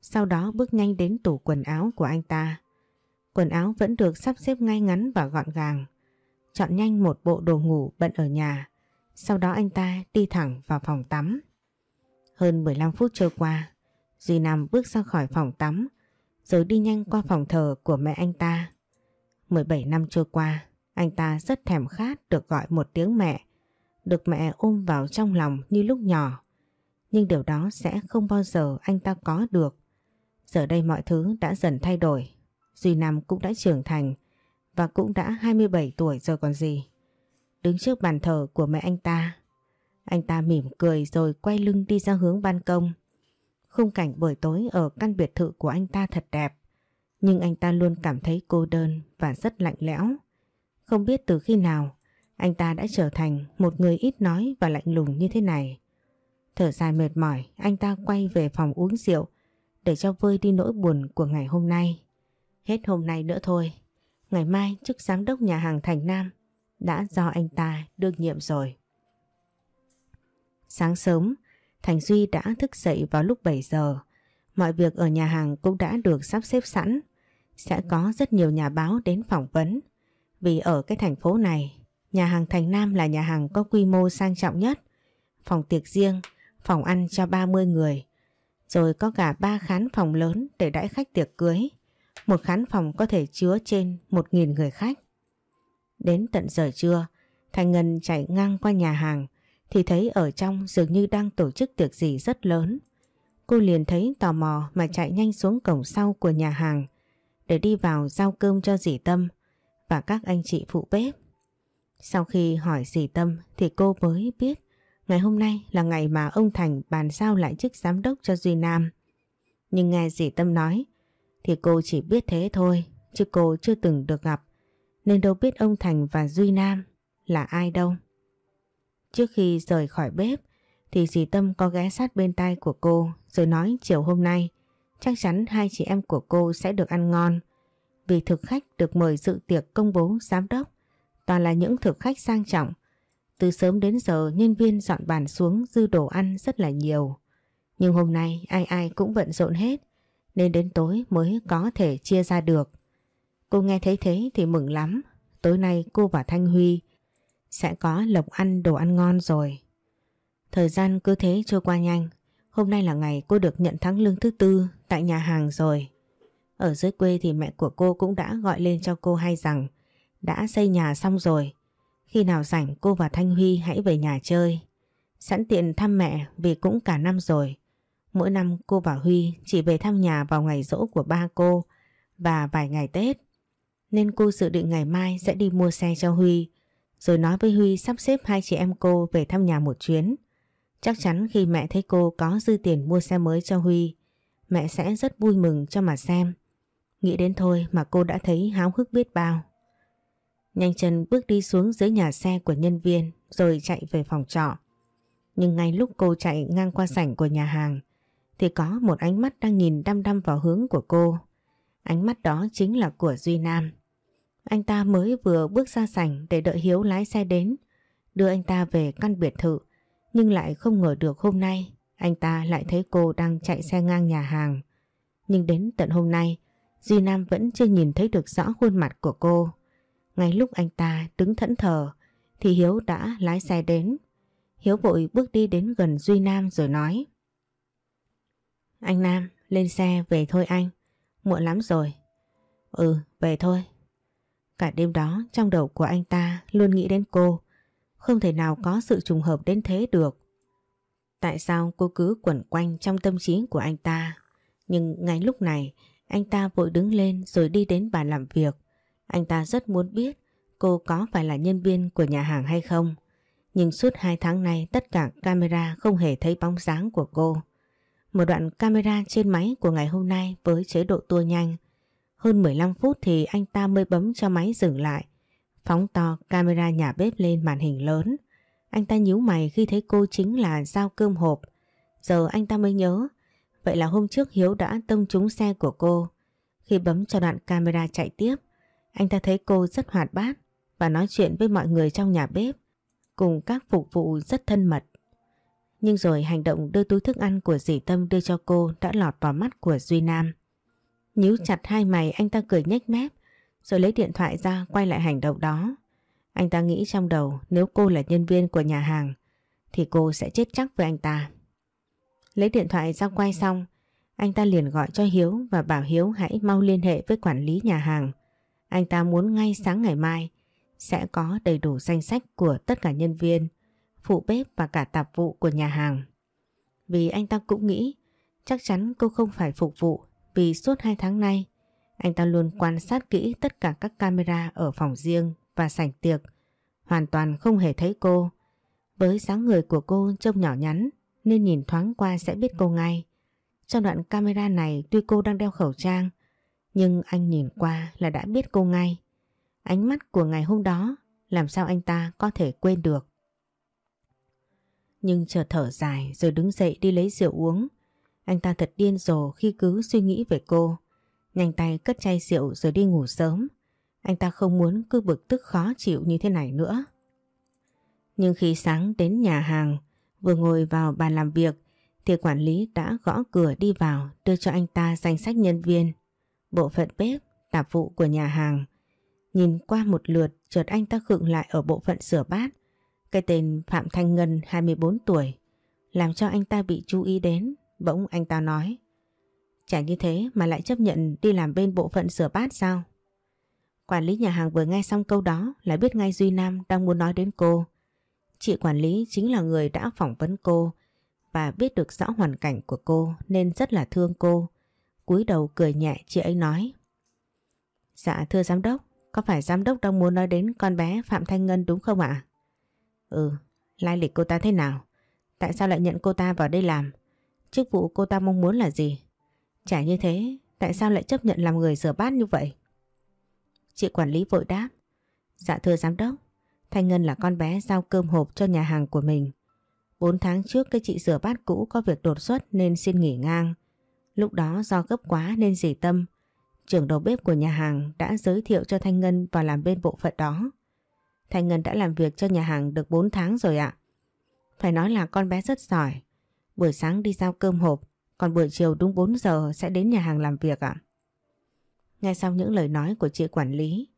Sau đó bước nhanh đến tủ quần áo của anh ta. Quần áo vẫn được sắp xếp ngay ngắn và gọn gàng. Chọn nhanh một bộ đồ ngủ bận ở nhà. Sau đó anh ta đi thẳng vào phòng tắm. Hơn 15 phút trôi qua, Duy Nam bước ra khỏi phòng tắm rồi đi nhanh qua phòng thờ của mẹ anh ta. 17 năm trôi qua, anh ta rất thèm khát được gọi một tiếng mẹ, được mẹ ôm vào trong lòng như lúc nhỏ. Nhưng điều đó sẽ không bao giờ anh ta có được. Giờ đây mọi thứ đã dần thay đổi. Duy Nam cũng đã trưởng thành và cũng đã 27 tuổi rồi còn gì. Đứng trước bàn thờ của mẹ anh ta, anh ta mỉm cười rồi quay lưng đi ra hướng ban công. Khung cảnh buổi tối ở căn biệt thự của anh ta thật đẹp, nhưng anh ta luôn cảm thấy cô đơn và rất lạnh lẽo. Không biết từ khi nào anh ta đã trở thành một người ít nói và lạnh lùng như thế này. Thở dài mệt mỏi, anh ta quay về phòng uống rượu để cho vơi đi nỗi buồn của ngày hôm nay. Hết hôm nay nữa thôi, ngày mai chức giám đốc nhà hàng Thành Nam đã do anh ta đương nhiệm rồi. Sáng sớm, Thành Duy đã thức dậy vào lúc 7 giờ. Mọi việc ở nhà hàng cũng đã được sắp xếp sẵn. Sẽ có rất nhiều nhà báo đến phỏng vấn. Vì ở cái thành phố này, nhà hàng Thành Nam là nhà hàng có quy mô sang trọng nhất. Phòng tiệc riêng, phòng ăn cho 30 người. Rồi có cả ba khán phòng lớn để đãi khách tiệc cưới. Một khán phòng có thể chứa trên 1.000 người khách. Đến tận giờ trưa, Thành Ngân chạy ngang qua nhà hàng thì thấy ở trong dường như đang tổ chức tiệc gì rất lớn. Cô liền thấy tò mò mà chạy nhanh xuống cổng sau của nhà hàng để đi vào giao cơm cho dì Tâm và các anh chị phụ bếp. Sau khi hỏi dì Tâm thì cô mới biết ngày hôm nay là ngày mà ông Thành bàn giao lại chức giám đốc cho Duy Nam. Nhưng nghe dì Tâm nói thì cô chỉ biết thế thôi, chứ cô chưa từng được gặp nên đâu biết ông Thành và Duy Nam là ai đâu. Trước khi rời khỏi bếp, thì dì Tâm có ghé sát bên tai của cô, rồi nói chiều hôm nay, chắc chắn hai chị em của cô sẽ được ăn ngon vì thực khách được mời dự tiệc công bố giám đốc, toàn là những thực khách sang trọng. Từ sớm đến giờ, nhân viên dọn bàn xuống dư đồ ăn rất là nhiều. Nhưng hôm nay, ai ai cũng bận rộn hết nên đến tối mới có thể chia ra được. Cô nghe thấy thế thì mừng lắm. Tối nay cô và Thanh Huy sẽ có lộc ăn đồ ăn ngon rồi. Thời gian cứ thế trôi qua nhanh. Hôm nay là ngày cô được nhận tháng lương thứ tư tại nhà hàng rồi. Ở dưới quê thì mẹ của cô cũng đã gọi lên cho cô hay rằng đã xây nhà xong rồi. Khi nào rảnh, cô và Thanh Huy hãy về nhà chơi. Sẵn tiện thăm mẹ vì cũng cả năm rồi. Mỗi năm cô và Huy chỉ về thăm nhà vào ngày rỗ của ba cô và vài ngày Tết. Nên cô dự định ngày mai sẽ đi mua xe cho Huy rồi nói với Huy sắp xếp hai chị em cô về thăm nhà một chuyến. Chắc chắn khi mẹ thấy cô có dư tiền mua xe mới cho Huy, mẹ sẽ rất vui mừng cho mà xem. Nghĩ đến thôi mà cô đã thấy háo hức biết bao. Nhanh chân bước đi xuống dưới nhà xe của nhân viên rồi chạy về phòng trọ. Nhưng ngay lúc cô chạy ngang qua sảnh của nhà hàng thì có một ánh mắt đang nhìn đăm đăm vào hướng của cô. Ánh mắt đó chính là của Duy Nam. Anh ta mới vừa bước ra sảnh để đợi Hiếu lái xe đến đưa anh ta về căn biệt thự nhưng lại không ngờ được hôm nay anh ta lại thấy cô đang chạy xe ngang nhà hàng. Nhưng đến tận hôm nay, Duy Nam vẫn chưa nhìn thấy được rõ khuôn mặt của cô. Ngay lúc anh ta đứng thẫn thờ, thì Hiếu đã lái xe đến. Hiếu vội bước đi đến gần Duy Nam rồi nói. Anh Nam, lên xe về thôi anh. Muộn lắm rồi. Ừ, về thôi. Cả đêm đó trong đầu của anh ta luôn nghĩ đến cô. Không thể nào có sự trùng hợp đến thế được. Tại sao cô cứ quẩn quanh trong tâm trí của anh ta? Nhưng ngay lúc này, anh ta vội đứng lên rồi đi đến bàn làm việc. Anh ta rất muốn biết cô có phải là nhân viên của nhà hàng hay không. Nhưng suốt hai tháng nay tất cả camera không hề thấy bóng dáng của cô. Một đoạn camera trên máy của ngày hôm nay với chế độ tua nhanh. Hơn 15 phút thì anh ta mới bấm cho máy dừng lại. Phóng to camera nhà bếp lên màn hình lớn. Anh ta nhíu mày khi thấy cô chính là giao cơm hộp. Giờ anh ta mới nhớ. Vậy là hôm trước Hiếu đã tông trúng xe của cô. Khi bấm cho đoạn camera chạy tiếp, anh ta thấy cô rất hoạt bát và nói chuyện với mọi người trong nhà bếp cùng các phục vụ rất thân mật. Nhưng rồi hành động đưa túi thức ăn của dì Tâm đưa cho cô đã lọt vào mắt của Duy Nam. Nhíu chặt hai mày anh ta cười nhếch mép rồi lấy điện thoại ra quay lại hành động đó. Anh ta nghĩ trong đầu nếu cô là nhân viên của nhà hàng thì cô sẽ chết chắc với anh ta. Lấy điện thoại ra quay xong, anh ta liền gọi cho Hiếu và bảo Hiếu hãy mau liên hệ với quản lý nhà hàng. Anh ta muốn ngay sáng ngày mai sẽ có đầy đủ danh sách của tất cả nhân viên, phụ bếp và cả tạp vụ của nhà hàng. Vì anh ta cũng nghĩ chắc chắn cô không phải phục vụ vì suốt hai tháng nay anh ta luôn quan sát kỹ tất cả các camera ở phòng riêng và sảnh tiệc, hoàn toàn không hề thấy cô. Với dáng người của cô trông nhỏ nhắn nên nhìn thoáng qua sẽ biết cô ngay. Trong đoạn camera này tuy cô đang đeo khẩu trang nhưng anh nhìn qua là đã biết cô ngay. Ánh mắt của ngày hôm đó làm sao anh ta có thể quên được. Nhưng chợt thở dài rồi đứng dậy đi lấy rượu uống. Anh ta thật điên rồ khi cứ suy nghĩ về cô. Nhanh tay cất chai rượu rồi đi ngủ sớm. Anh ta không muốn cứ bực tức khó chịu như thế này nữa. Nhưng khi sáng đến nhà hàng, vừa ngồi vào bàn làm việc thì quản lý đã gõ cửa đi vào đưa cho anh ta danh sách nhân viên, bộ phận bếp, tạp vụ của nhà hàng. Nhìn qua một lượt chợt anh ta khựng lại ở bộ phận sửa bát. Cái tên Phạm Thanh Ngân 24 tuổi làm cho anh ta bị chú ý đến. Bỗng anh ta nói Chả như thế mà lại chấp nhận đi làm bên bộ phận sửa bát sao? Quản lý nhà hàng vừa nghe xong câu đó là biết ngay Duy Nam đang muốn nói đến cô. Chị quản lý chính là người đã phỏng vấn cô và biết được rõ hoàn cảnh của cô nên rất là thương cô. cúi đầu cười nhẹ chị ấy nói. Dạ thưa giám đốc, có phải giám đốc đang muốn nói đến con bé Phạm Thanh Ngân đúng không ạ? Ừ, lai lịch cô ta thế nào? Tại sao lại nhận cô ta vào đây làm? Chức vụ cô ta mong muốn là gì? Chả như thế, tại sao lại chấp nhận làm người rửa bát như vậy? Chị quản lý vội đáp. Dạ thưa giám đốc, Thanh Ngân là con bé giao cơm hộp cho nhà hàng của mình. Bốn tháng trước cái chị rửa bát cũ có việc đột xuất nên xin nghỉ ngang. Lúc đó do gấp quá nên dì Tâm, trưởng đầu bếp của nhà hàng đã giới thiệu cho Thanh Ngân vào làm bên bộ phận đó. Thanh Ngân đã làm việc cho nhà hàng được 4 tháng rồi ạ. Phải nói là con bé rất giỏi. Buổi sáng đi giao cơm hộp, còn buổi chiều đúng 4 giờ sẽ đến nhà hàng làm việc ạ. Nghe xong những lời nói của chị quản lý,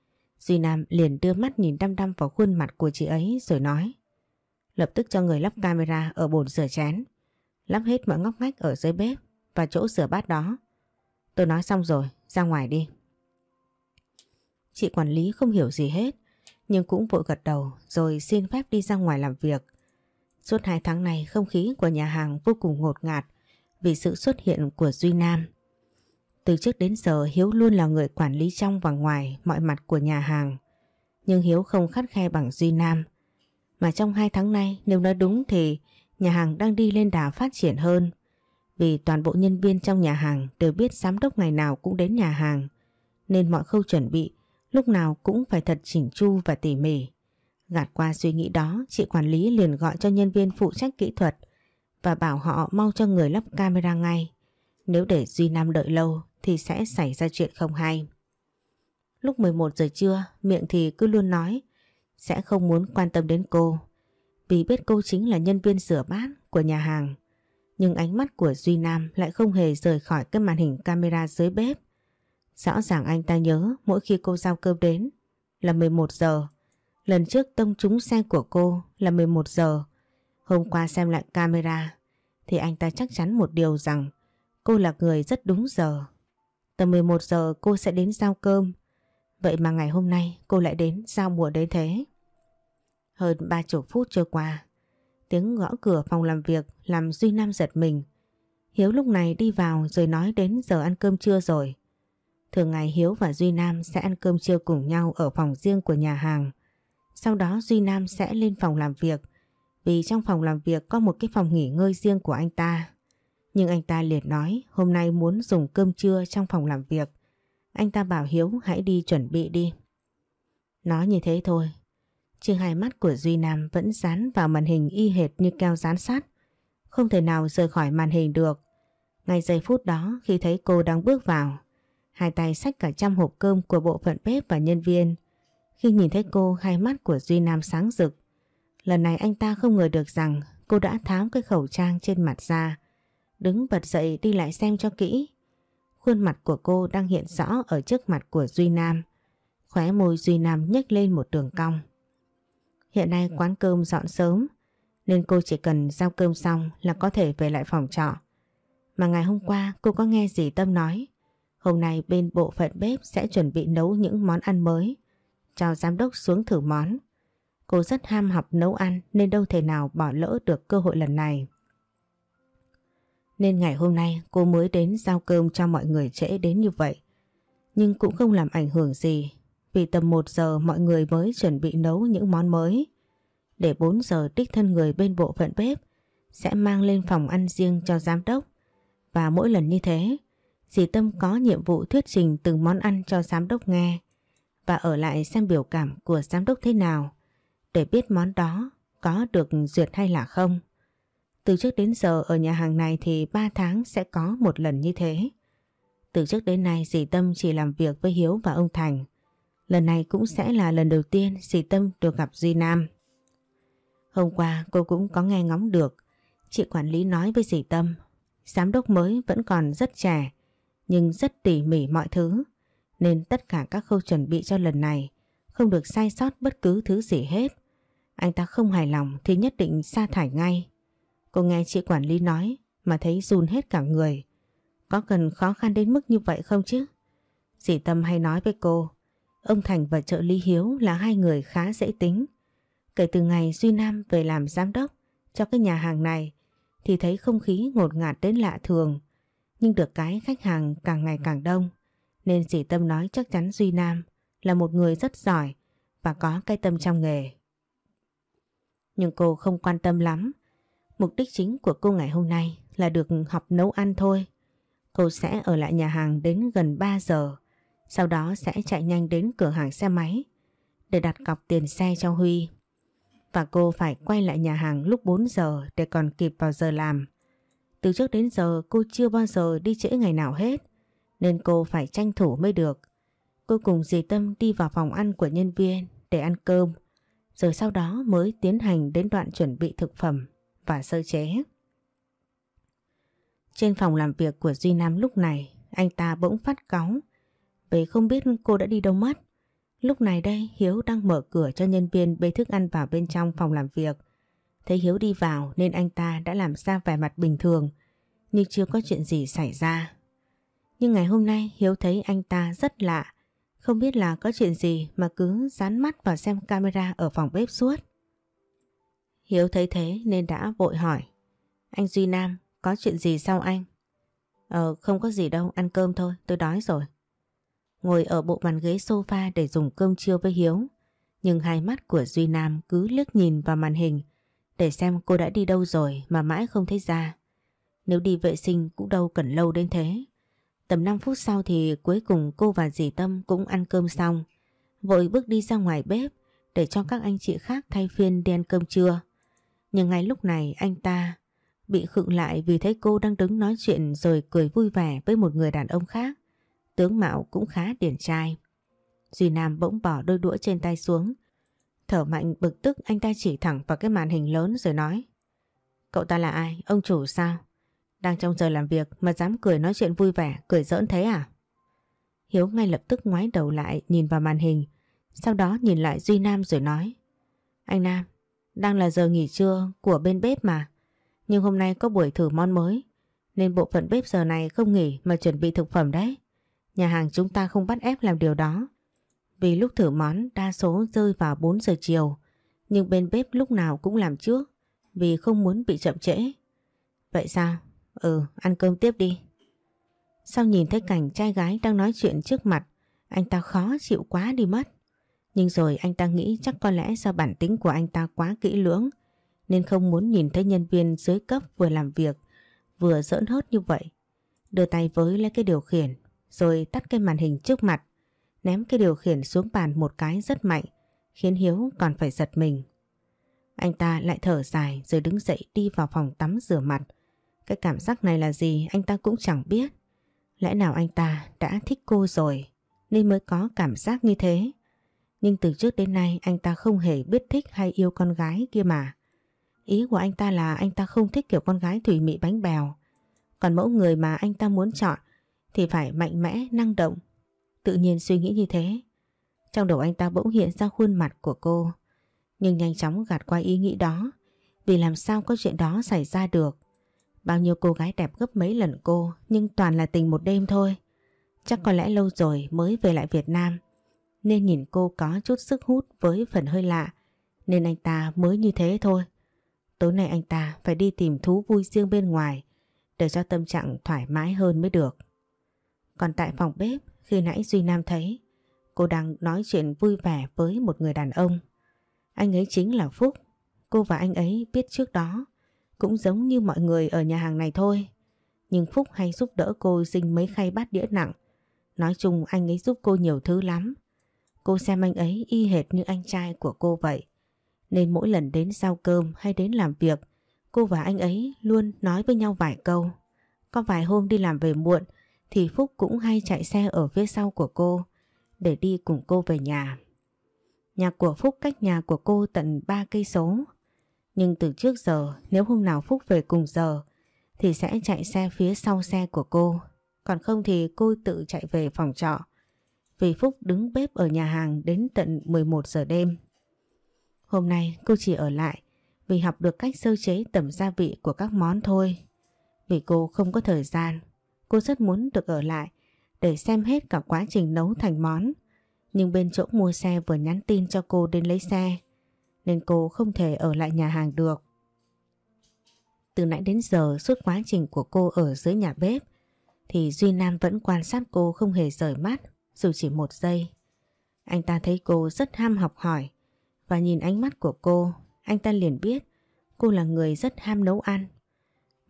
Duy Nam liền đưa mắt nhìn đăm đăm vào khuôn mặt của chị ấy rồi nói Lập tức cho người lắp camera ở bồn rửa chén Lắp hết mọi ngóc ngách ở dưới bếp và chỗ rửa bát đó Tôi nói xong rồi, ra ngoài đi Chị quản lý không hiểu gì hết nhưng cũng vội gật đầu, rồi xin phép đi ra ngoài làm việc Suốt hai tháng này, không khí của nhà hàng vô cùng ngột ngạt vì sự xuất hiện của Duy Nam. Từ trước đến giờ, Hiếu luôn là người quản lý trong và ngoài mọi mặt của nhà hàng. Nhưng Hiếu không khắt khe bằng Duy Nam. Mà trong hai tháng nay, nếu nói đúng thì nhà hàng đang đi lên đà phát triển hơn. Vì toàn bộ nhân viên trong nhà hàng đều biết giám đốc ngày nào cũng đến nhà hàng. Nên mọi khâu chuẩn bị lúc nào cũng phải thật chỉnh chu và tỉ mỉ. Gạt qua suy nghĩ đó, chị quản lý liền gọi cho nhân viên phụ trách kỹ thuật và bảo họ mau cho người lắp camera ngay. Nếu để Duy Nam đợi lâu thì sẽ xảy ra chuyện không hay. Lúc 11 giờ trưa, miệng thì cứ luôn nói sẽ không muốn quan tâm đến cô vì biết cô chính là nhân viên rửa bát của nhà hàng. Nhưng ánh mắt của Duy Nam lại không hề rời khỏi cái màn hình camera dưới bếp. Rõ ràng anh ta nhớ mỗi khi cô giao cơm đến là 11 giờ. Lần trước tông trúng xe của cô là 11 giờ. Hôm qua xem lại camera thì anh ta chắc chắn một điều rằng cô là người rất đúng giờ. Tầm 11 giờ cô sẽ đến giao cơm. Vậy mà ngày hôm nay cô lại đến giao mùa đến thế. Hơn ba chục phút trôi qua, tiếng gõ cửa phòng làm việc làm Duy Nam giật mình. Hiếu lúc này đi vào rồi nói đến giờ ăn cơm trưa rồi. Thường ngày Hiếu và Duy Nam sẽ ăn cơm trưa cùng nhau ở phòng riêng của nhà hàng. Sau đó Duy Nam sẽ lên phòng làm việc vì trong phòng làm việc có một cái phòng nghỉ ngơi riêng của anh ta. Nhưng anh ta liền nói hôm nay muốn dùng cơm trưa trong phòng làm việc. Anh ta bảo Hiếu hãy đi chuẩn bị đi. Nói như thế thôi. Chứ hai mắt của Duy Nam vẫn dán vào màn hình y hệt như keo dán sát. Không thể nào rời khỏi màn hình được. Ngay giây phút đó khi thấy cô đang bước vào, hai tay xách cả trăm hộp cơm của bộ phận bếp và nhân viên. Khi nhìn thấy cô, hai mắt của Duy Nam sáng rực. Lần này anh ta không ngờ được rằng cô đã tháo cái khẩu trang trên mặt ra. Đứng bật dậy đi lại xem cho kỹ. Khuôn mặt của cô đang hiện rõ ở trước mặt của Duy Nam. Khóe môi Duy Nam nhếch lên một đường cong. Hiện nay quán cơm dọn sớm nên cô chỉ cần giao cơm xong là có thể về lại phòng trọ. Mà ngày hôm qua cô có nghe dì Tâm nói hôm nay bên bộ phận bếp sẽ chuẩn bị nấu những món ăn mới cho giám đốc xuống thử món. Cô rất ham học nấu ăn nên đâu thể nào bỏ lỡ được cơ hội lần này. Nên ngày hôm nay cô mới đến giao cơm cho mọi người trễ đến như vậy. Nhưng cũng không làm ảnh hưởng gì vì tầm 1 giờ mọi người mới chuẩn bị nấu những món mới. Để 4 giờ đích thân người bên bộ phận bếp sẽ mang lên phòng ăn riêng cho giám đốc. Và mỗi lần như thế, dì Tâm có nhiệm vụ thuyết trình từng món ăn cho giám đốc nghe và ở lại xem biểu cảm của giám đốc thế nào để biết món đó có được duyệt hay là không. Từ trước đến giờ ở nhà hàng này thì 3 tháng sẽ có một lần như thế. Từ trước đến nay dì Tâm chỉ làm việc với Hiếu và ông Thành. Lần này cũng sẽ là lần đầu tiên dì Tâm được gặp Duy Nam. Hôm qua cô cũng có nghe ngóng được. Chị quản lý nói với dì Tâm, giám đốc mới vẫn còn rất trẻ, nhưng rất tỉ mỉ mọi thứ. Nên tất cả các khâu chuẩn bị cho lần này không được sai sót bất cứ thứ gì hết. Anh ta không hài lòng thì nhất định sa thải ngay. Cô nghe chị quản lý nói mà thấy run hết cả người. Có cần khó khăn đến mức như vậy không chứ? Dì Tâm hay nói với cô, ông Thành và trợ lý Hiếu là hai người khá dễ tính. Kể từ ngày Duy Nam về làm giám đốc cho cái nhà hàng này thì thấy không khí ngột ngạt đến lạ thường. Nhưng được cái khách hàng càng ngày càng đông nên dì Tâm nói chắc chắn Duy Nam là một người rất giỏi và có cái tâm trong nghề. Nhưng cô không quan tâm lắm. Mục đích chính của cô ngày hôm nay là được học nấu ăn thôi. Cô sẽ ở lại nhà hàng đến gần 3 giờ, sau đó sẽ chạy nhanh đến cửa hàng xe máy để đặt cọc tiền xe cho Huy. Và cô phải quay lại nhà hàng lúc 4 giờ để còn kịp vào giờ làm. Từ trước đến giờ cô chưa bao giờ đi trễ ngày nào hết, nên cô phải tranh thủ mới được. Cô cùng dì Tâm đi vào phòng ăn của nhân viên để ăn cơm, rồi sau đó mới tiến hành đến đoạn chuẩn bị thực phẩm và sơ chế. Trên phòng làm việc của Duy Nam lúc này, anh ta bỗng phát cáu về không biết cô đã đi đâu mất. Lúc này đây Hiếu đang mở cửa cho nhân viên bê thức ăn vào bên trong phòng làm việc. Thấy Hiếu đi vào nên anh ta đã làm ra vẻ mặt bình thường, như chưa có chuyện gì xảy ra. Nhưng ngày hôm nay Hiếu thấy anh ta rất lạ, không biết là có chuyện gì mà cứ dán mắt vào xem camera ở phòng bếp suốt. Hiếu thấy thế nên đã vội hỏi. Anh Duy Nam, có chuyện gì sao anh? Ờ, không có gì đâu, ăn cơm thôi, tôi đói rồi. Ngồi ở bộ bàn ghế sofa để dùng cơm trưa với Hiếu. Nhưng hai mắt của Duy Nam cứ liếc nhìn vào màn hình để xem cô đã đi đâu rồi mà mãi không thấy ra. Nếu đi vệ sinh cũng đâu cần lâu đến thế. Tầm 5 phút sau thì cuối cùng cô và dì Tâm cũng ăn cơm xong. Vội bước đi ra ngoài bếp để cho các anh chị khác thay phiên đi ăn cơm trưa. Nhưng ngay lúc này anh ta bị khựng lại vì thấy cô đang đứng nói chuyện rồi cười vui vẻ với một người đàn ông khác. Tướng mạo cũng khá điển trai. Duy Nam bỗng bỏ đôi đũa trên tay xuống. Thở mạnh bực tức anh ta chỉ thẳng vào cái màn hình lớn rồi nói Cậu ta là ai? Ông chủ sao? Đang trong giờ làm việc mà dám cười nói chuyện vui vẻ, cười giỡn thế à? Hiếu ngay lập tức ngoái đầu lại nhìn vào màn hình, sau đó nhìn lại Duy Nam rồi nói. Anh Nam, đang là giờ nghỉ trưa của bên bếp mà, nhưng hôm nay có buổi thử món mới, nên bộ phận bếp giờ này không nghỉ mà chuẩn bị thực phẩm đấy. Nhà hàng chúng ta không bắt ép làm điều đó, vì lúc thử món đa số rơi vào 4 giờ chiều, nhưng bên bếp lúc nào cũng làm trước, vì không muốn bị chậm trễ. Vậy sao? Ừ, ăn cơm tiếp đi. Sau nhìn thấy cảnh trai gái đang nói chuyện trước mặt, anh ta khó chịu quá đi mất. Nhưng rồi anh ta nghĩ chắc có lẽ do bản tính của anh ta quá kỹ lưỡng, nên không muốn nhìn thấy nhân viên dưới cấp vừa làm việc, vừa giỡn hớt như vậy. Đưa tay với lấy cái điều khiển, rồi tắt cái màn hình trước mặt, ném cái điều khiển xuống bàn một cái rất mạnh, khiến Hiếu còn phải giật mình. Anh ta lại thở dài rồi đứng dậy đi vào phòng tắm rửa mặt. Cái cảm giác này là gì anh ta cũng chẳng biết. Lẽ nào anh ta đã thích cô rồi nên mới có cảm giác như thế. Nhưng từ trước đến nay anh ta không hề biết thích hay yêu con gái kia mà. Ý của anh ta là anh ta không thích kiểu con gái thủy mị bánh bèo. Còn mẫu người mà anh ta muốn chọn thì phải mạnh mẽ, năng động. Tự nhiên suy nghĩ như thế. Trong đầu anh ta bỗng hiện ra khuôn mặt của cô. Nhưng nhanh chóng gạt qua ý nghĩ đó. Vì làm sao có chuyện đó xảy ra được. Bao nhiêu cô gái đẹp gấp mấy lần cô, nhưng toàn là tình một đêm thôi. Chắc có lẽ lâu rồi mới về lại Việt Nam, nên nhìn cô có chút sức hút với phần hơi lạ, nên anh ta mới như thế thôi. Tối nay anh ta phải đi tìm thú vui riêng bên ngoài, để cho tâm trạng thoải mái hơn mới được. Còn tại phòng bếp khi nãy Duy Nam thấy cô đang nói chuyện vui vẻ với một người đàn ông. Anh ấy chính là Phúc. Cô và anh ấy biết trước đó cũng giống như mọi người ở nhà hàng này thôi. Nhưng Phúc hay giúp đỡ cô dinh mấy khay bát đĩa nặng. Nói chung anh ấy giúp cô nhiều thứ lắm. Cô xem anh ấy y hệt như anh trai của cô vậy. Nên mỗi lần đến giao cơm hay đến làm việc, cô và anh ấy luôn nói với nhau vài câu. Có vài hôm đi làm về muộn thì Phúc cũng hay chạy xe ở phía sau của cô để đi cùng cô về nhà. Nhà của Phúc cách nhà của cô tận 3 cây số. Nhưng từ trước giờ nếu hôm nào Phúc về cùng giờ thì sẽ chạy xe phía sau xe của cô. Còn không thì cô tự chạy về phòng trọ. Vì Phúc đứng bếp ở nhà hàng đến tận 11 giờ đêm. Hôm nay cô chỉ ở lại vì học được cách sơ chế tẩm gia vị của các món thôi. Vì cô không có thời gian, cô rất muốn được ở lại, để xem hết cả quá trình nấu thành món. Nhưng bên chỗ mua xe vừa nhắn tin cho cô đến lấy xe, nên cô không thể ở lại nhà hàng được. Từ nãy đến giờ, suốt quá trình của cô ở dưới nhà bếp, thì Duy Nam vẫn quan sát cô không hề rời mắt, dù chỉ một giây. Anh ta thấy cô rất ham học hỏi, và nhìn ánh mắt của cô, anh ta liền biết cô là người rất ham nấu ăn.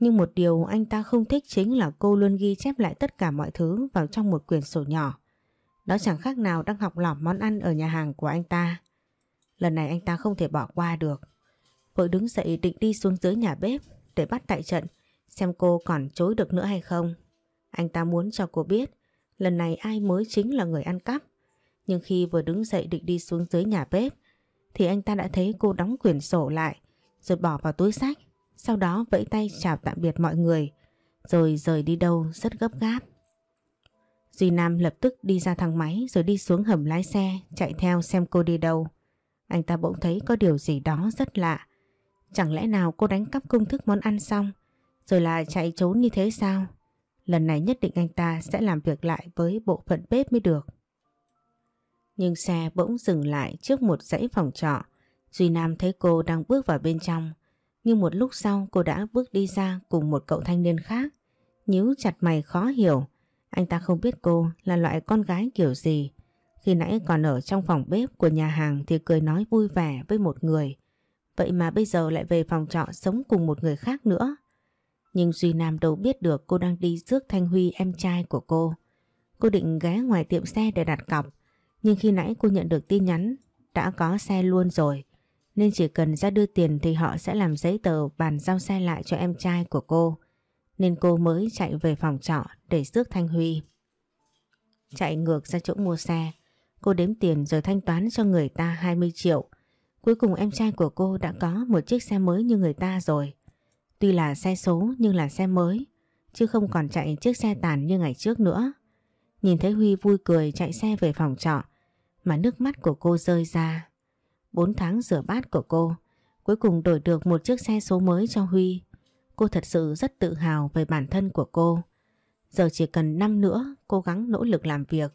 Nhưng một điều anh ta không thích chính là cô luôn ghi chép lại tất cả mọi thứ vào trong một quyển sổ nhỏ. Đó chẳng khác nào đang học lỏm món ăn ở nhà hàng của anh ta. Lần này anh ta không thể bỏ qua được. Vội đứng dậy định đi xuống dưới nhà bếp để bắt tại trận, xem cô còn chối được nữa hay không. Anh ta muốn cho cô biết, lần này ai mới chính là người ăn cắp. Nhưng khi vừa đứng dậy định đi xuống dưới nhà bếp, thì anh ta đã thấy cô đóng quyển sổ lại, rồi bỏ vào túi sách. Sau đó vẫy tay chào tạm biệt mọi người, rồi rời đi đâu rất gấp gáp. Duy Nam lập tức đi ra thang máy rồi đi xuống hầm lái xe, chạy theo xem cô đi đâu. Anh ta bỗng thấy có điều gì đó rất lạ. Chẳng lẽ nào cô đánh cắp công thức món ăn xong, rồi lại chạy trốn như thế sao? Lần này nhất định anh ta sẽ làm việc lại với bộ phận bếp mới được. Nhưng xe bỗng dừng lại trước một dãy phòng trọ. Duy Nam thấy cô đang bước vào bên trong. Nhưng một lúc sau cô đã bước đi ra cùng một cậu thanh niên khác. nhíu chặt mày khó hiểu. Anh ta không biết cô là loại con gái kiểu gì. Khi nãy còn ở trong phòng bếp của nhà hàng thì cười nói vui vẻ với một người. Vậy mà bây giờ lại về phòng trọ sống cùng một người khác nữa. Nhưng Duy Nam đâu biết được cô đang đi rước Thanh Huy em trai của cô. Cô định ghé ngoài tiệm xe để đặt cọc. Nhưng khi nãy cô nhận được tin nhắn, đã có xe luôn rồi. Nên chỉ cần ra đưa tiền thì họ sẽ làm giấy tờ bàn giao xe lại cho em trai của cô. Nên cô mới chạy về phòng trọ để rước Thanh Huy. Chạy ngược ra chỗ mua xe. Cô đếm tiền rồi thanh toán cho người ta 20 triệu. Cuối cùng em trai của cô đã có một chiếc xe mới như người ta rồi. Tuy là xe số nhưng là xe mới. chứ không còn chạy chiếc xe tàn như ngày trước nữa. Nhìn thấy Huy vui cười chạy xe về phòng trọ, mà nước mắt của cô rơi ra. Bốn tháng rửa bát của cô cuối cùng đổi được một chiếc xe số mới cho Huy. Cô thật sự rất tự hào về bản thân của cô. Giờ chỉ cần năm nữa cố gắng nỗ lực làm việc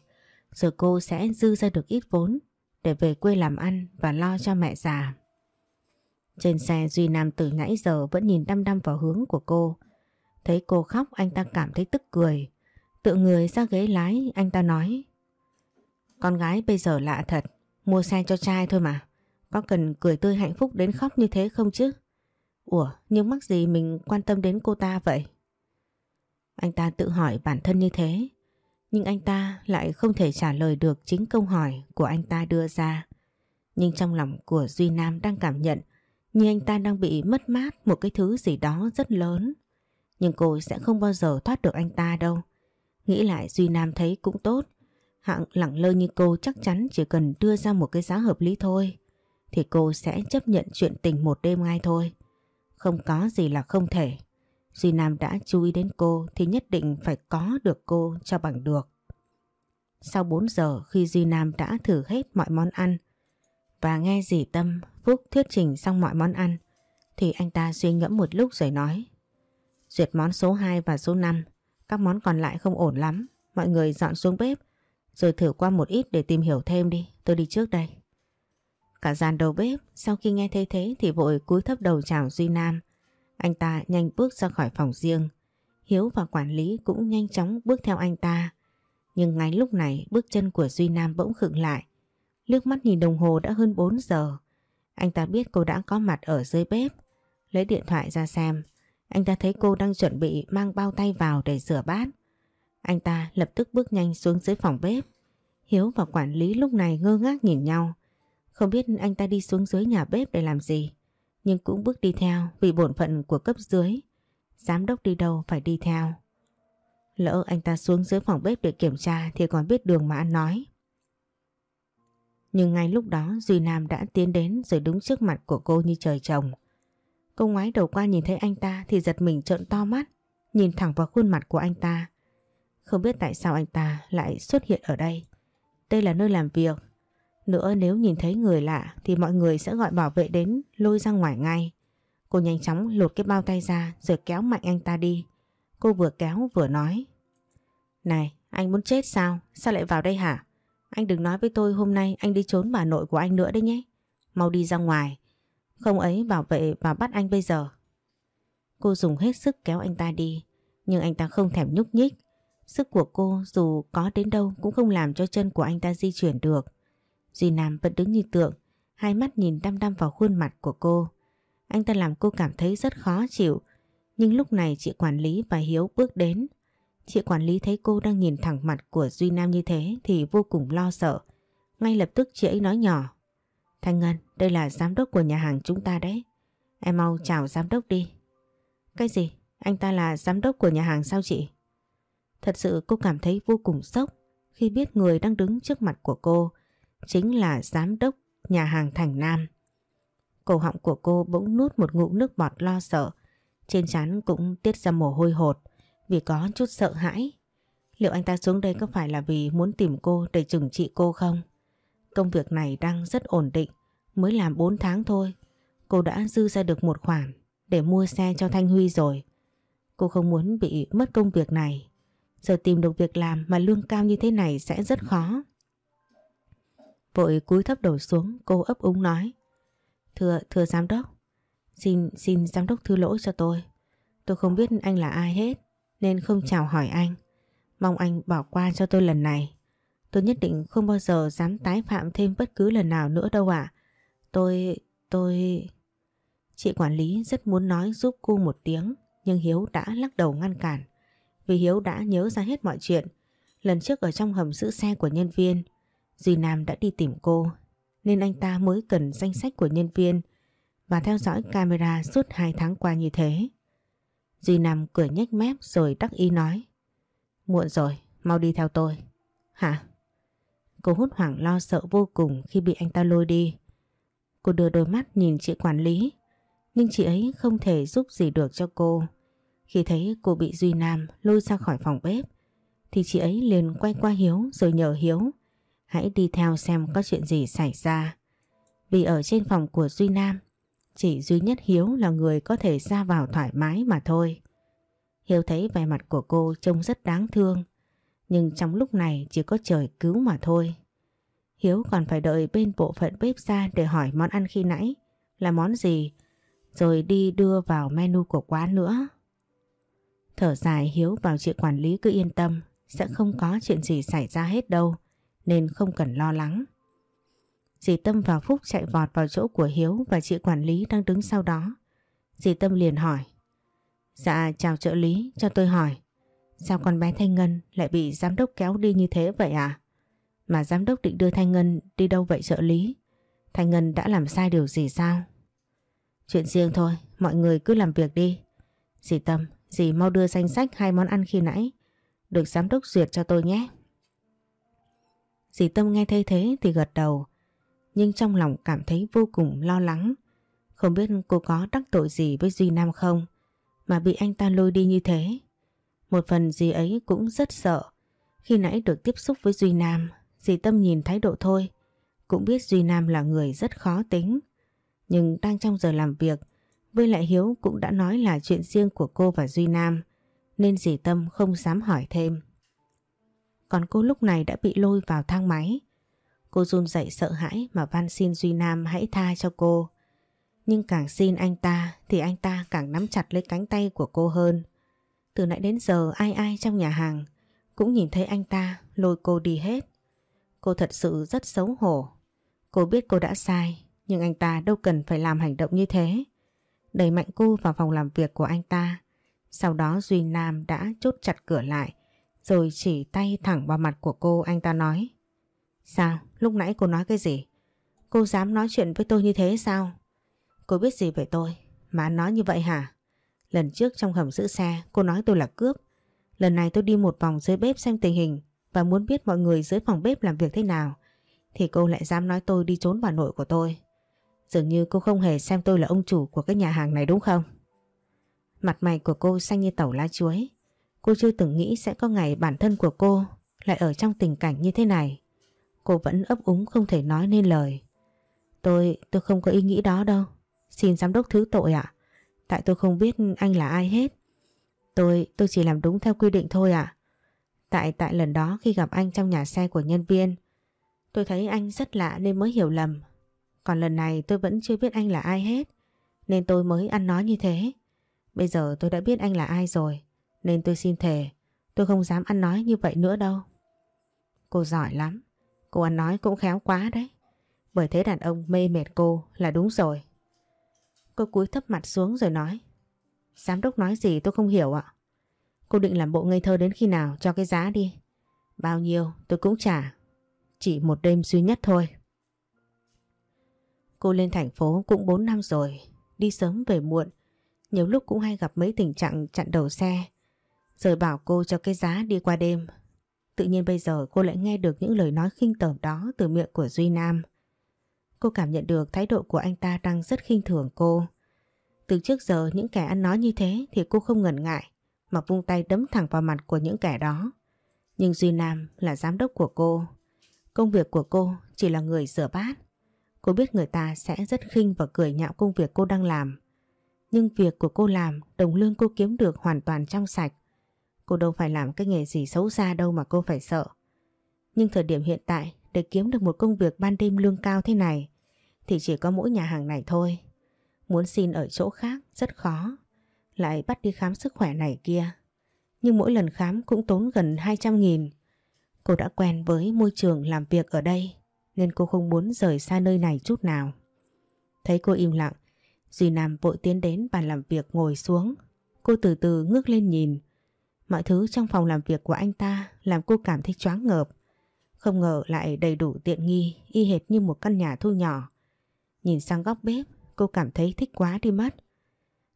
rồi cô sẽ dư ra được ít vốn để về quê làm ăn và lo cho mẹ già. Trên xe Duy Nam từ nãy giờ vẫn nhìn đăm đăm vào hướng của cô. Thấy cô khóc anh ta cảm thấy tức cười. Tự người ra ghế lái anh ta nói Con gái bây giờ lạ thật, mua xe cho trai thôi mà. Có cần cười tươi hạnh phúc đến khóc như thế không chứ? Ủa, nhưng mắc gì mình quan tâm đến cô ta vậy? Anh ta tự hỏi bản thân như thế, nhưng anh ta lại không thể trả lời được chính câu hỏi của anh ta đưa ra. Nhưng trong lòng của Duy Nam đang cảm nhận như anh ta đang bị mất mát một cái thứ gì đó rất lớn. Nhưng cô sẽ không bao giờ thoát được anh ta đâu. Nghĩ lại Duy Nam thấy cũng tốt. Hạng lẳng lơ như cô chắc chắn chỉ cần đưa ra một cái giá hợp lý thôi. Thì cô sẽ chấp nhận chuyện tình một đêm ngay thôi. Không có gì là không thể. Duy Nam đã chú ý đến cô thì nhất định phải có được cô cho bằng được. Sau 4 giờ khi Duy Nam đã thử hết mọi món ăn và nghe dì Tâm, Phúc thuyết trình xong mọi món ăn, thì anh ta suy ngẫm một lúc rồi nói, Duyệt món số 2 và số 5 các món còn lại không ổn lắm, mọi người dọn xuống bếp, rồi thử qua một ít để tìm hiểu thêm đi, tôi đi trước đây. Cả dàn đầu bếp, sau khi nghe thấy thế thì vội cúi thấp đầu chào Duy Nam anh ta nhanh bước ra khỏi phòng riêng. Hiếu và quản lý cũng nhanh chóng bước theo anh ta. Nhưng ngay lúc này, bước chân của Duy Nam bỗng khựng lại. Liếc mắt nhìn đồng hồ đã hơn 4 giờ. Anh ta biết cô đã có mặt ở dưới bếp. Lấy điện thoại ra xem. Anh ta thấy cô đang chuẩn bị mang bao tay vào để rửa bát. Anh ta lập tức bước nhanh xuống dưới phòng bếp. Hiếu và quản lý lúc này ngơ ngác nhìn nhau. Không biết anh ta đi xuống dưới nhà bếp để làm gì nhưng cũng bước đi theo vì bổn phận của cấp dưới. Giám đốc đi đâu phải đi theo. Lỡ anh ta xuống dưới phòng bếp để kiểm tra thì còn biết đường mà ăn nói. Nhưng ngay lúc đó Duy Nam đã tiến đến rồi đứng trước mặt của cô như trời trồng. Cô ngoái đầu qua nhìn thấy anh ta thì giật mình trợn to mắt, nhìn thẳng vào khuôn mặt của anh ta. Không biết tại sao anh ta lại xuất hiện ở đây. Đây là nơi làm việc nữa nếu nhìn thấy người lạ thì mọi người sẽ gọi bảo vệ đến lôi ra ngoài ngay. Cô nhanh chóng lột cái bao tay ra rồi kéo mạnh anh ta đi. Cô vừa kéo vừa nói. Này, anh muốn chết sao? Sao lại vào đây hả? Anh đừng nói với tôi hôm nay anh đi trốn bà nội của anh nữa đấy nhé. Mau đi ra ngoài. Không ấy bảo vệ và bắt anh bây giờ. Cô dùng hết sức kéo anh ta đi. Nhưng anh ta không thèm nhúc nhích. Sức của cô dù có đến đâu cũng không làm cho chân của anh ta di chuyển được. Duy Nam vẫn đứng như tượng, hai mắt nhìn đăm đăm vào khuôn mặt của cô. Anh ta làm cô cảm thấy rất khó chịu, nhưng lúc này chị quản lý và Hiếu bước đến. Chị quản lý thấy cô đang nhìn thẳng mặt của Duy Nam như thế thì vô cùng lo sợ. Ngay lập tức chị ấy nói nhỏ. Thanh Ngân, đây là giám đốc của nhà hàng chúng ta đấy. Em mau chào giám đốc đi. Cái gì? Anh ta là giám đốc của nhà hàng sao chị? Thật sự cô cảm thấy vô cùng sốc khi biết người đang đứng trước mặt của cô chính là giám đốc nhà hàng Thành Nam. Cổ họng của cô bỗng nuốt một ngụm nước bọt lo sợ, trên trán cũng tiết ra mồ hôi hột vì có chút sợ hãi. Liệu anh ta xuống đây có phải là vì muốn tìm cô để trừng trị cô không? Công việc này đang rất ổn định, mới làm 4 tháng thôi. Cô đã dư ra được một khoản để mua xe cho Thanh Huy rồi. Cô không muốn bị mất công việc này. Giờ tìm được việc làm mà lương cao như thế này sẽ rất khó. Vội cúi thấp đầu xuống cô ấp úng nói. Thưa, thưa giám đốc. Xin, xin giám đốc thư lỗi cho tôi. Tôi không biết anh là ai hết Nên không chào hỏi anh. Mong anh bỏ qua cho tôi lần này. Tôi nhất định không bao giờ dám tái phạm thêm bất cứ lần nào nữa đâu ạ. Tôi, tôi... Chị quản lý rất muốn nói giúp cô một tiếng Nhưng Hiếu đã lắc đầu ngăn cản. Vì Hiếu đã nhớ ra hết mọi chuyện Lần trước ở trong hầm giữ xe của nhân viên Duy Nam đã đi tìm cô nên anh ta mới cần danh sách của nhân viên và theo dõi camera suốt 2 tháng qua như thế. Duy Nam cười nhếch mép rồi đắc ý nói Muộn rồi, mau đi theo tôi. Hả? Cô hút hoảng lo sợ vô cùng khi bị anh ta lôi đi. Cô đưa đôi mắt nhìn chị quản lý nhưng chị ấy không thể giúp gì được cho cô. Khi thấy cô bị Duy Nam lôi ra khỏi phòng bếp thì chị ấy liền quay qua Hiếu rồi nhờ Hiếu hãy đi theo xem có chuyện gì xảy ra. Vì ở trên phòng của Duy Nam, chỉ duy nhất Hiếu là người có thể ra vào thoải mái mà thôi. Hiếu thấy vẻ mặt của cô trông rất đáng thương, nhưng trong lúc này chỉ có trời cứu mà thôi. Hiếu còn phải đợi bên bộ phận bếp ra để hỏi món ăn khi nãy là món gì, rồi đi đưa vào menu của quán nữa. Thở dài Hiếu bảo chị quản lý cứ yên tâm, sẽ không có chuyện gì xảy ra hết đâu nên không cần lo lắng. Dì Tâm và Phúc chạy vọt vào chỗ của Hiếu và chị quản lý đang đứng sau đó. Dì Tâm liền hỏi Dạ chào trợ lý cho tôi hỏi Sao con bé Thanh Ngân lại bị giám đốc kéo đi như thế vậy à? Mà giám đốc định đưa Thanh Ngân đi đâu vậy trợ lý? Thanh Ngân đã làm sai điều gì sao? Chuyện riêng thôi, mọi người cứ làm việc đi. Dì Tâm, dì mau đưa danh sách hai món ăn khi nãy. Được giám đốc duyệt cho tôi nhé. Dì Tâm nghe thấy thế thì gật đầu. Nhưng trong lòng cảm thấy vô cùng lo lắng. Không biết cô có đắc tội gì với Duy Nam không? Mà bị anh ta lôi đi như thế. Một phần dì ấy cũng rất sợ. Khi nãy được tiếp xúc với Duy Nam, dì Tâm nhìn thái độ thôi. Cũng biết Duy Nam là người rất khó tính. Nhưng đang trong giờ làm việc, với lại Hiếu cũng đã nói là chuyện riêng của cô và Duy Nam, nên dì Tâm không dám hỏi thêm. Còn cô lúc này đã bị lôi vào thang máy. Cô run dậy sợ hãi mà van xin Duy Nam hãy tha cho cô. Nhưng càng xin anh ta thì anh ta càng nắm chặt lấy cánh tay của cô hơn. Từ nãy đến giờ ai ai trong nhà hàng cũng nhìn thấy anh ta lôi cô đi hết. Cô thật sự rất xấu hổ. Cô biết cô đã sai, nhưng anh ta đâu cần phải làm hành động như thế. Đẩy mạnh cô vào phòng làm việc của anh ta. Sau đó Duy Nam đã chốt chặt cửa lại rồi chỉ tay thẳng vào mặt của cô, anh ta nói Sao? Lúc nãy cô nói cái gì? Cô dám nói chuyện với tôi như thế sao? Cô biết gì về tôi? Mà nói như vậy hả? Lần trước trong hầm giữ xe, cô nói tôi là cướp. Lần này tôi đi một vòng dưới bếp xem tình hình và muốn biết mọi người dưới phòng bếp làm việc thế nào. Thì cô lại dám nói tôi đi trốn bà nội của tôi. Dường như cô không hề xem tôi là ông chủ của cái nhà hàng này đúng không? Mặt mày của cô xanh như tẩu lá chuối. Cô chưa từng nghĩ sẽ có ngày bản thân của cô lại ở trong tình cảnh như thế này. Cô vẫn ấp úng không thể nói nên lời. Tôi, tôi không có ý nghĩ đó đâu. Xin giám đốc thứ tội ạ. Tại tôi không biết anh là ai hết. Tôi, tôi chỉ làm đúng theo quy định thôi ạ. Tại tại lần đó khi gặp anh trong nhà xe của nhân viên, tôi thấy anh rất lạ nên mới hiểu lầm. Còn lần này tôi vẫn chưa biết anh là ai hết, nên tôi mới ăn nói như thế. Bây giờ tôi đã biết anh là ai rồi, nên tôi xin thề, tôi không dám ăn nói như vậy nữa đâu. Cô giỏi lắm, cô ăn nói cũng khéo quá đấy. Bởi thế đàn ông mê mệt cô là đúng rồi. Cô cúi thấp mặt xuống rồi nói. Giám đốc nói gì tôi không hiểu ạ. Cô định làm bộ ngây thơ đến khi nào cho cái giá đi. Bao nhiêu tôi cũng trả. Chỉ một đêm duy nhất thôi. Cô lên thành phố cũng 4 năm rồi. Đi sớm về muộn. Nhiều lúc cũng hay gặp mấy tình trạng chặn đầu xe. Rồi bảo cô cho cái giá đi qua đêm. Tự nhiên bây giờ cô lại nghe được những lời nói khinh tởm đó từ miệng của Duy Nam. Cô cảm nhận được thái độ của anh ta đang rất khinh thường cô. Từ trước giờ những kẻ ăn nói như thế thì cô không ngần ngại mà vung tay đấm thẳng vào mặt của những kẻ đó. Nhưng Duy Nam là giám đốc của cô. Công việc của cô chỉ là người rửa bát. Cô biết người ta sẽ rất khinh và cười nhạo công việc cô đang làm. Nhưng việc của cô làm, đồng lương cô kiếm được hoàn toàn trong sạch. Cô đâu phải làm cái nghề gì xấu xa đâu mà cô phải sợ. Nhưng thời điểm hiện tại, để kiếm được một công việc ban đêm lương cao thế này, thì chỉ có mỗi nhà hàng này thôi. Muốn xin ở chỗ khác rất khó. Lại bắt đi khám sức khỏe này kia. Nhưng mỗi lần khám cũng tốn gần 200 nghìn. Cô đã quen với môi trường làm việc ở đây nên cô không muốn rời xa nơi này chút nào. Thấy cô im lặng, Duy Nam vội tiến đến bàn làm việc ngồi xuống. Cô từ từ ngước lên nhìn. Mọi thứ trong phòng làm việc của anh ta làm cô cảm thấy choáng ngợp. Không ngờ lại đầy đủ tiện nghi, y hệt như một căn nhà thu nhỏ. Nhìn sang góc bếp, cô cảm thấy thích quá đi mất.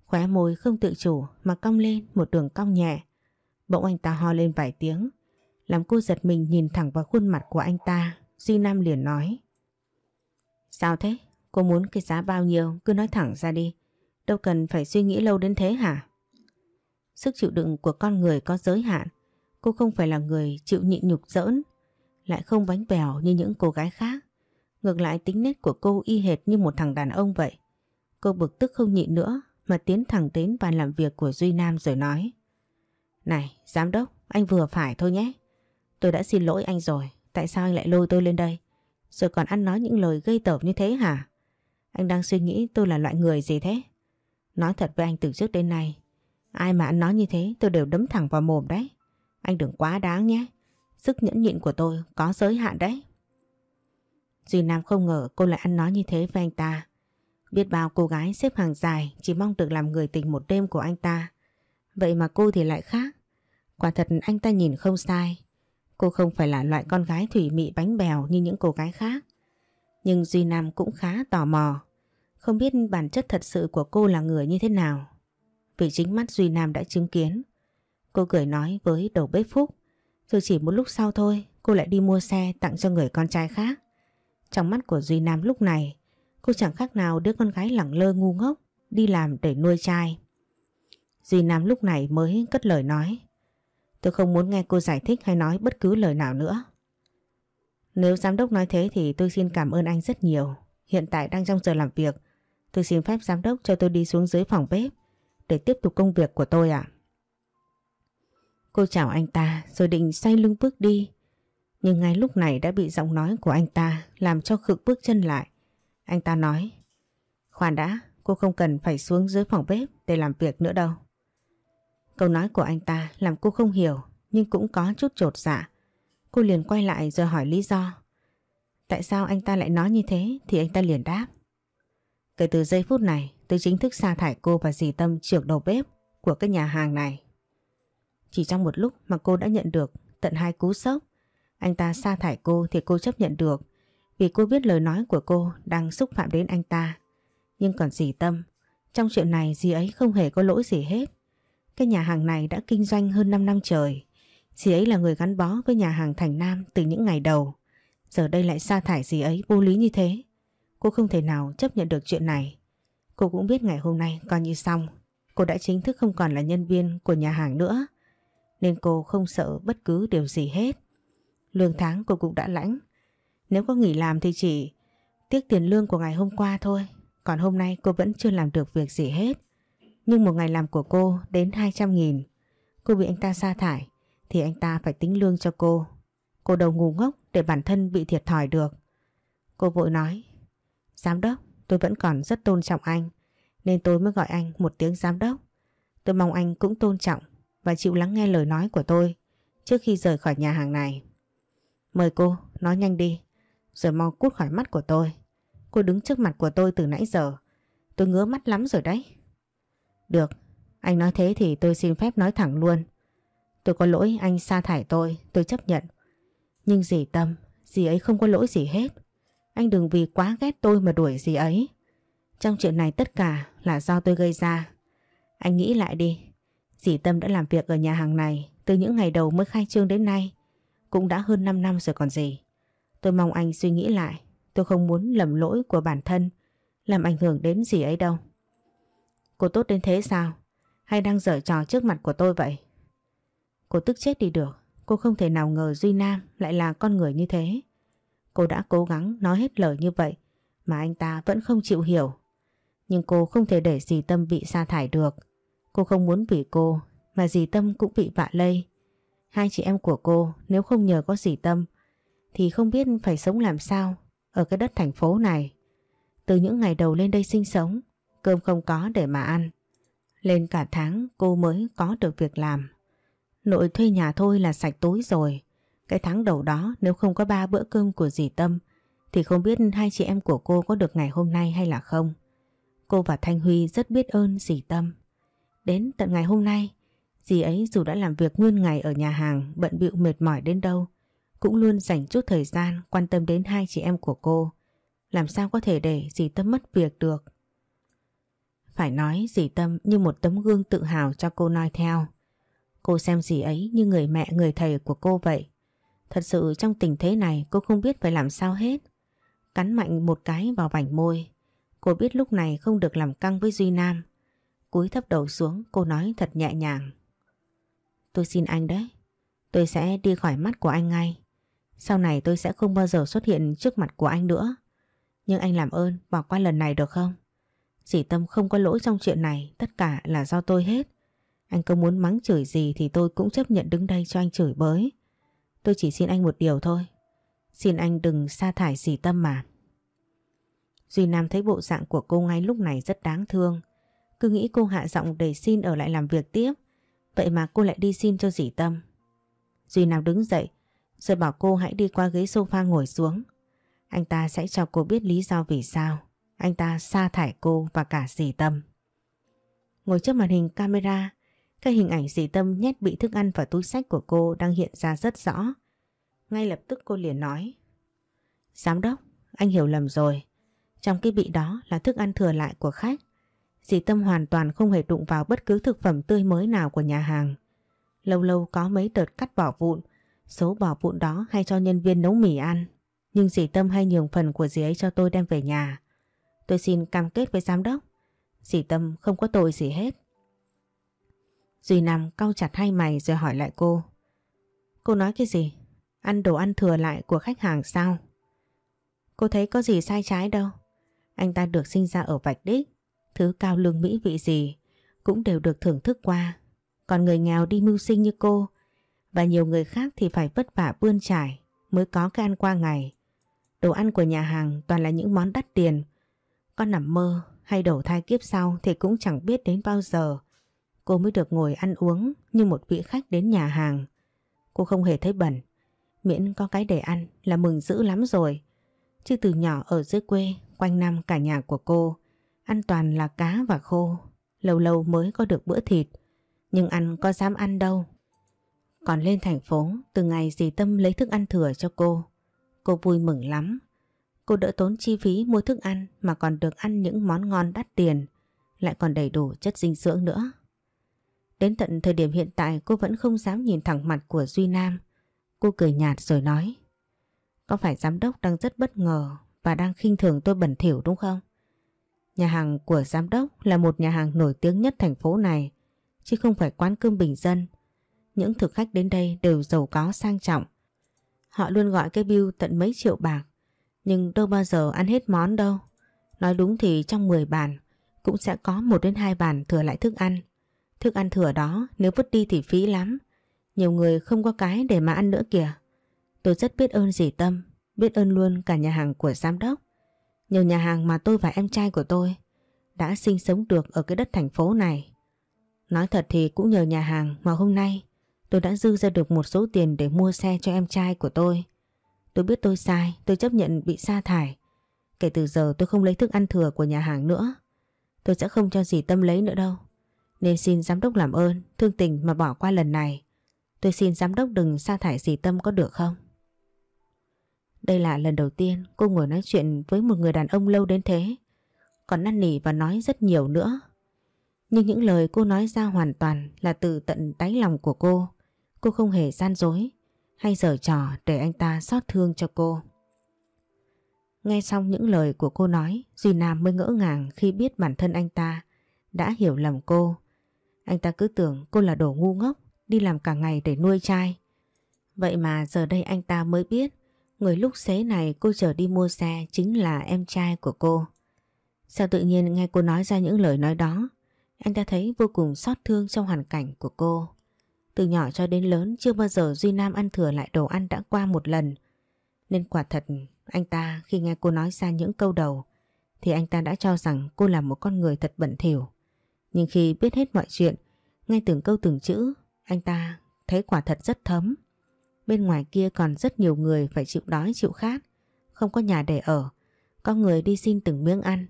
Khóe môi không tự chủ mà cong lên một đường cong nhẹ. Bỗng anh ta ho lên vài tiếng. Làm cô giật mình nhìn thẳng vào khuôn mặt của anh ta. Duy Nam liền nói. Sao thế? Cô muốn cái giá bao nhiêu cứ nói thẳng ra đi. Đâu cần phải suy nghĩ lâu đến thế hả? Sức chịu đựng của con người có giới hạn. Cô không phải là người chịu nhịn nhục dỡn, lại không bánh bèo như những cô gái khác. Ngược lại tính nét của cô y hệt như một thằng đàn ông vậy. Cô bực tức không nhịn nữa mà tiến thẳng đến bàn làm việc của Duy Nam rồi nói. Này, giám đốc, anh vừa phải thôi nhé. Tôi đã xin lỗi anh rồi, tại sao anh lại lôi tôi lên đây? Rồi còn ăn nói những lời gây tởm như thế hả? Anh đang suy nghĩ tôi là loại người gì thế? Nói thật với anh từ trước đến nay, ai mà ăn nói như thế, tôi đều đấm thẳng vào mồm đấy. Anh đừng quá đáng nhé. Sức nhẫn nhịn của tôi có giới hạn đấy. Duy Nam không ngờ cô lại ăn nói như thế với anh ta. Biết bao cô gái xếp hàng dài chỉ mong được làm người tình một đêm của anh ta. Vậy mà cô thì lại khác. Quả thật anh ta nhìn không sai. Cô không phải là loại con gái thủy mị bánh bèo như những cô gái khác. Nhưng Duy Nam cũng khá tò mò. Không biết bản chất thật sự của cô là người như thế nào. Vì chính mắt Duy Nam đã chứng kiến. Cô cười nói với đầu bếp Phúc. Rồi chỉ một lúc sau thôi, cô lại đi mua xe tặng cho người con trai khác. Trong mắt của Duy Nam lúc này, cô chẳng khác nào đứa con gái lẳng lơ ngu ngốc, đi làm để nuôi trai. Duy Nam lúc này mới cất lời nói. Tôi không muốn nghe cô giải thích hay nói bất cứ lời nào nữa. Nếu giám đốc nói thế thì tôi xin cảm ơn anh rất nhiều. Hiện tại đang trong giờ làm việc. Tôi xin phép giám đốc cho tôi đi xuống dưới phòng bếp để tiếp tục công việc của tôi ạ. Cô chào anh ta rồi định xoay lưng bước đi. Nhưng ngay lúc này đã bị giọng nói của anh ta làm cho khựng bước chân lại. Anh ta nói Khoan đã, cô không cần phải xuống dưới phòng bếp để làm việc nữa đâu. Câu nói của anh ta làm cô không hiểu nhưng cũng có chút trột dạ. Cô liền quay lại rồi hỏi lý do. Tại sao anh ta lại nói như thế thì anh ta liền đáp. Kể từ giây phút này tôi chính thức sa thải cô và dì Tâm trưởng đầu bếp của cái nhà hàng này. Chỉ trong một lúc mà cô đã nhận được tận hai cú sốc. Anh ta sa thải cô thì cô chấp nhận được vì cô biết lời nói của cô đang xúc phạm đến anh ta. Nhưng còn dì Tâm, trong chuyện này dì ấy không hề có lỗi gì hết. Cái nhà hàng này đã kinh doanh hơn 5 năm trời. Dì ấy là người gắn bó với nhà hàng Thành Nam từ những ngày đầu. Giờ đây lại sa thải dì ấy vô lý như thế. Cô không thể nào chấp nhận được chuyện này. Cô cũng biết ngày hôm nay coi như xong. Cô đã chính thức không còn là nhân viên của nhà hàng nữa. Nên cô không sợ bất cứ điều gì hết. Lương tháng cô cũng đã lãnh. Nếu có nghỉ làm thì chỉ tiếc tiền lương của ngày hôm qua thôi. Còn hôm nay cô vẫn chưa làm được việc gì hết. Nhưng một ngày làm của cô đến 200 nghìn. Cô bị anh ta sa thải thì anh ta phải tính lương cho cô. Cô đầu ngu ngốc để bản thân bị thiệt thòi được. Cô vội nói Giám đốc, tôi vẫn còn rất tôn trọng anh nên tôi mới gọi anh một tiếng giám đốc. Tôi mong anh cũng tôn trọng và chịu lắng nghe lời nói của tôi trước khi rời khỏi nhà hàng này. Mời cô, nói nhanh đi, rồi mau cút khỏi mắt của tôi. Cô đứng trước mặt của tôi từ nãy giờ. Tôi ngứa mắt lắm rồi đấy. Được, anh nói thế thì tôi xin phép nói thẳng luôn. Tôi có lỗi anh sa thải tôi, tôi chấp nhận. Nhưng dì Tâm, dì ấy không có lỗi gì hết. Anh đừng vì quá ghét tôi mà đuổi gì ấy. Trong chuyện này tất cả là do tôi gây ra. Anh nghĩ lại đi. Dì Tâm đã làm việc ở nhà hàng này từ những ngày đầu mới khai trương đến nay. Cũng đã hơn 5 năm rồi còn gì. Tôi mong anh suy nghĩ lại. Tôi không muốn lầm lỗi của bản thân, làm ảnh hưởng đến gì ấy đâu. Cô tốt đến thế sao? Hay đang dở trò trước mặt của tôi vậy? Cô tức chết đi được. Cô không thể nào ngờ Duy Nam lại là con người như thế. Cô đã cố gắng nói hết lời như vậy mà anh ta vẫn không chịu hiểu. Nhưng cô không thể để dì Tâm bị sa thải được. Cô không muốn vì cô mà dì Tâm cũng bị vạ lây. Hai chị em của cô nếu không nhờ có dì Tâm thì không biết phải sống làm sao ở cái đất thành phố này. Từ những ngày đầu lên đây sinh sống, cơm không có để mà ăn. Lên cả tháng cô mới có được việc làm. Nội thuê nhà thôi là sạch túi rồi. Cái tháng đầu đó nếu không có ba bữa cơm của dì Tâm thì không biết hai chị em của cô có được ngày hôm nay hay là không. Cô và Thanh Huy rất biết ơn dì Tâm. Đến tận ngày hôm nay, dì ấy dù đã làm việc nguyên ngày ở nhà hàng bận bịu mệt mỏi đến đâu cũng luôn dành chút thời gian quan tâm đến hai chị em của cô. Làm sao có thể để dì Tâm mất việc được. Phải nói dì Tâm như một tấm gương tự hào cho cô noi theo. Cô xem dì ấy như người mẹ người thầy của cô vậy. Thật sự trong tình thế này cô không biết phải làm sao hết. Cắn mạnh một cái vào vành môi. Cô biết lúc này không được làm căng với Duy Nam. Cúi thấp đầu xuống cô nói thật nhẹ nhàng. Tôi xin anh đấy. Tôi sẽ đi khỏi mắt của anh ngay. Sau này tôi sẽ không bao giờ xuất hiện trước mặt của anh nữa. Nhưng anh làm ơn bỏ qua lần này được không? Dì Tâm không có lỗi trong chuyện này, tất cả là do tôi hết. Anh có muốn mắng chửi gì thì tôi cũng chấp nhận đứng đây cho anh chửi bới. Tôi chỉ xin anh một điều thôi. Xin anh đừng sa thải dì Tâm mà. Duy Nam thấy bộ dạng của cô ngay lúc này rất đáng thương. Cứ nghĩ cô hạ giọng để xin ở lại làm việc tiếp. Vậy mà cô lại đi xin cho dì Tâm. Duy Nam đứng dậy rồi bảo cô hãy đi qua ghế sofa ngồi xuống. Anh ta sẽ cho cô biết lý do vì sao anh ta sa thải cô và cả dì Tâm. Ngồi trước màn hình camera, các hình ảnh dì Tâm nhét bị thức ăn vào túi sách của cô đang hiện ra rất rõ. Ngay lập tức cô liền nói Giám đốc, anh hiểu lầm rồi. Trong cái bị đó là thức ăn thừa lại của khách. Dì Tâm hoàn toàn không hề đụng vào bất cứ thực phẩm tươi mới nào của nhà hàng. Lâu lâu có mấy đợt cắt bỏ vụn, số bỏ vụn đó hay cho nhân viên nấu mì ăn. Nhưng dì Tâm hay nhường phần của dì ấy cho tôi đem về nhà. Tôi xin cam kết với giám đốc. Dì Tâm không có tội gì hết. Duy Nam cau chặt hai mày rồi hỏi lại cô. Cô nói cái gì? Ăn đồ ăn thừa lại của khách hàng sao? Cô thấy có gì sai trái đâu. Anh ta được sinh ra ở vạch Đích. Thứ cao lương mỹ vị gì cũng đều được thưởng thức qua. Còn người nghèo đi mưu sinh như cô, và nhiều người khác thì phải vất vả bươn trải mới có cái ăn qua ngày. Đồ ăn của nhà hàng toàn là những món đắt tiền. Con nằm mơ hay đổ thai kiếp sau thì cũng chẳng biết đến bao giờ cô mới được ngồi ăn uống như một vị khách đến nhà hàng. Cô không hề thấy bẩn. Miễn có cái để ăn là mừng dữ lắm rồi. Chứ từ nhỏ ở dưới quê, quanh năm cả nhà của cô, ăn toàn là cá và khô. Lâu lâu mới có được bữa thịt. Nhưng ăn có dám ăn đâu. Còn lên thành phố, từ ngày dì Tâm lấy thức ăn thừa cho cô, cô vui mừng lắm. Cô đỡ tốn chi phí mua thức ăn mà còn được ăn những món ngon đắt tiền, lại còn đầy đủ chất dinh dưỡng nữa. Đến tận thời điểm hiện tại, cô vẫn không dám nhìn thẳng mặt của Duy Nam. Cô cười nhạt rồi nói, Có phải giám đốc đang rất bất ngờ và đang khinh thường tôi bẩn thỉu đúng không? Nhà hàng của giám đốc là một nhà hàng nổi tiếng nhất thành phố này, chứ không phải quán cơm bình dân. Những thực khách đến đây đều giàu có sang trọng. Họ luôn gọi cái bill tận mấy triệu bạc, nhưng đâu bao giờ ăn hết món đâu. Nói đúng thì trong 10 bàn cũng sẽ có một đến hai bàn thừa lại thức ăn. Thức ăn thừa đó nếu vứt đi thì phí lắm. Nhiều người không có cái để mà ăn nữa kìa. Tôi rất biết ơn dì Tâm, biết ơn luôn cả nhà hàng của giám đốc. Nhờ nhà hàng mà tôi và em trai của tôi đã sinh sống được ở cái đất thành phố này. Nói thật thì cũng nhờ nhà hàng mà hôm nay tôi đã dư ra được một số tiền để mua xe cho em trai của tôi. Tôi biết tôi sai, tôi chấp nhận bị sa thải. Kể từ giờ tôi không lấy thức ăn thừa của nhà hàng nữa. Tôi sẽ không cho dì Tâm lấy nữa đâu. Nên xin giám đốc làm ơn, thương tình mà bỏ qua lần này. Tôi xin giám đốc đừng sa thải dì Tâm có được không? Đây là lần đầu tiên cô ngồi nói chuyện với một người đàn ông lâu đến thế. Còn năn nỉ và nói rất nhiều nữa. Nhưng những lời cô nói ra hoàn toàn là từ tận đáy lòng của cô. Cô không hề gian dối hay giở trò để anh ta xót thương cho cô. Nghe xong những lời của cô nói, Duy Nam mới ngỡ ngàng khi biết bản thân anh ta đã hiểu lầm cô. Anh ta cứ tưởng cô là đồ ngu ngốc, đi làm cả ngày để nuôi trai. Vậy mà giờ đây anh ta mới biết người lúc xế này cô chở đi mua xe chính là em trai của cô. Sao tự nhiên nghe cô nói ra những lời nói đó, anh ta thấy vô cùng xót thương trong hoàn cảnh của cô. Từ nhỏ cho đến lớn chưa bao giờ Duy Nam ăn thừa lại đồ ăn đã qua một lần. Nên quả thật anh ta khi nghe cô nói ra những câu đầu thì anh ta đã cho rằng cô là một con người thật bẩn thỉu. Nhưng khi biết hết mọi chuyện, ngay từng câu từng chữ, anh ta thấy quả thật rất thấm. Bên ngoài kia còn rất nhiều người phải chịu đói chịu khát, không có nhà để ở, có người đi xin từng miếng ăn.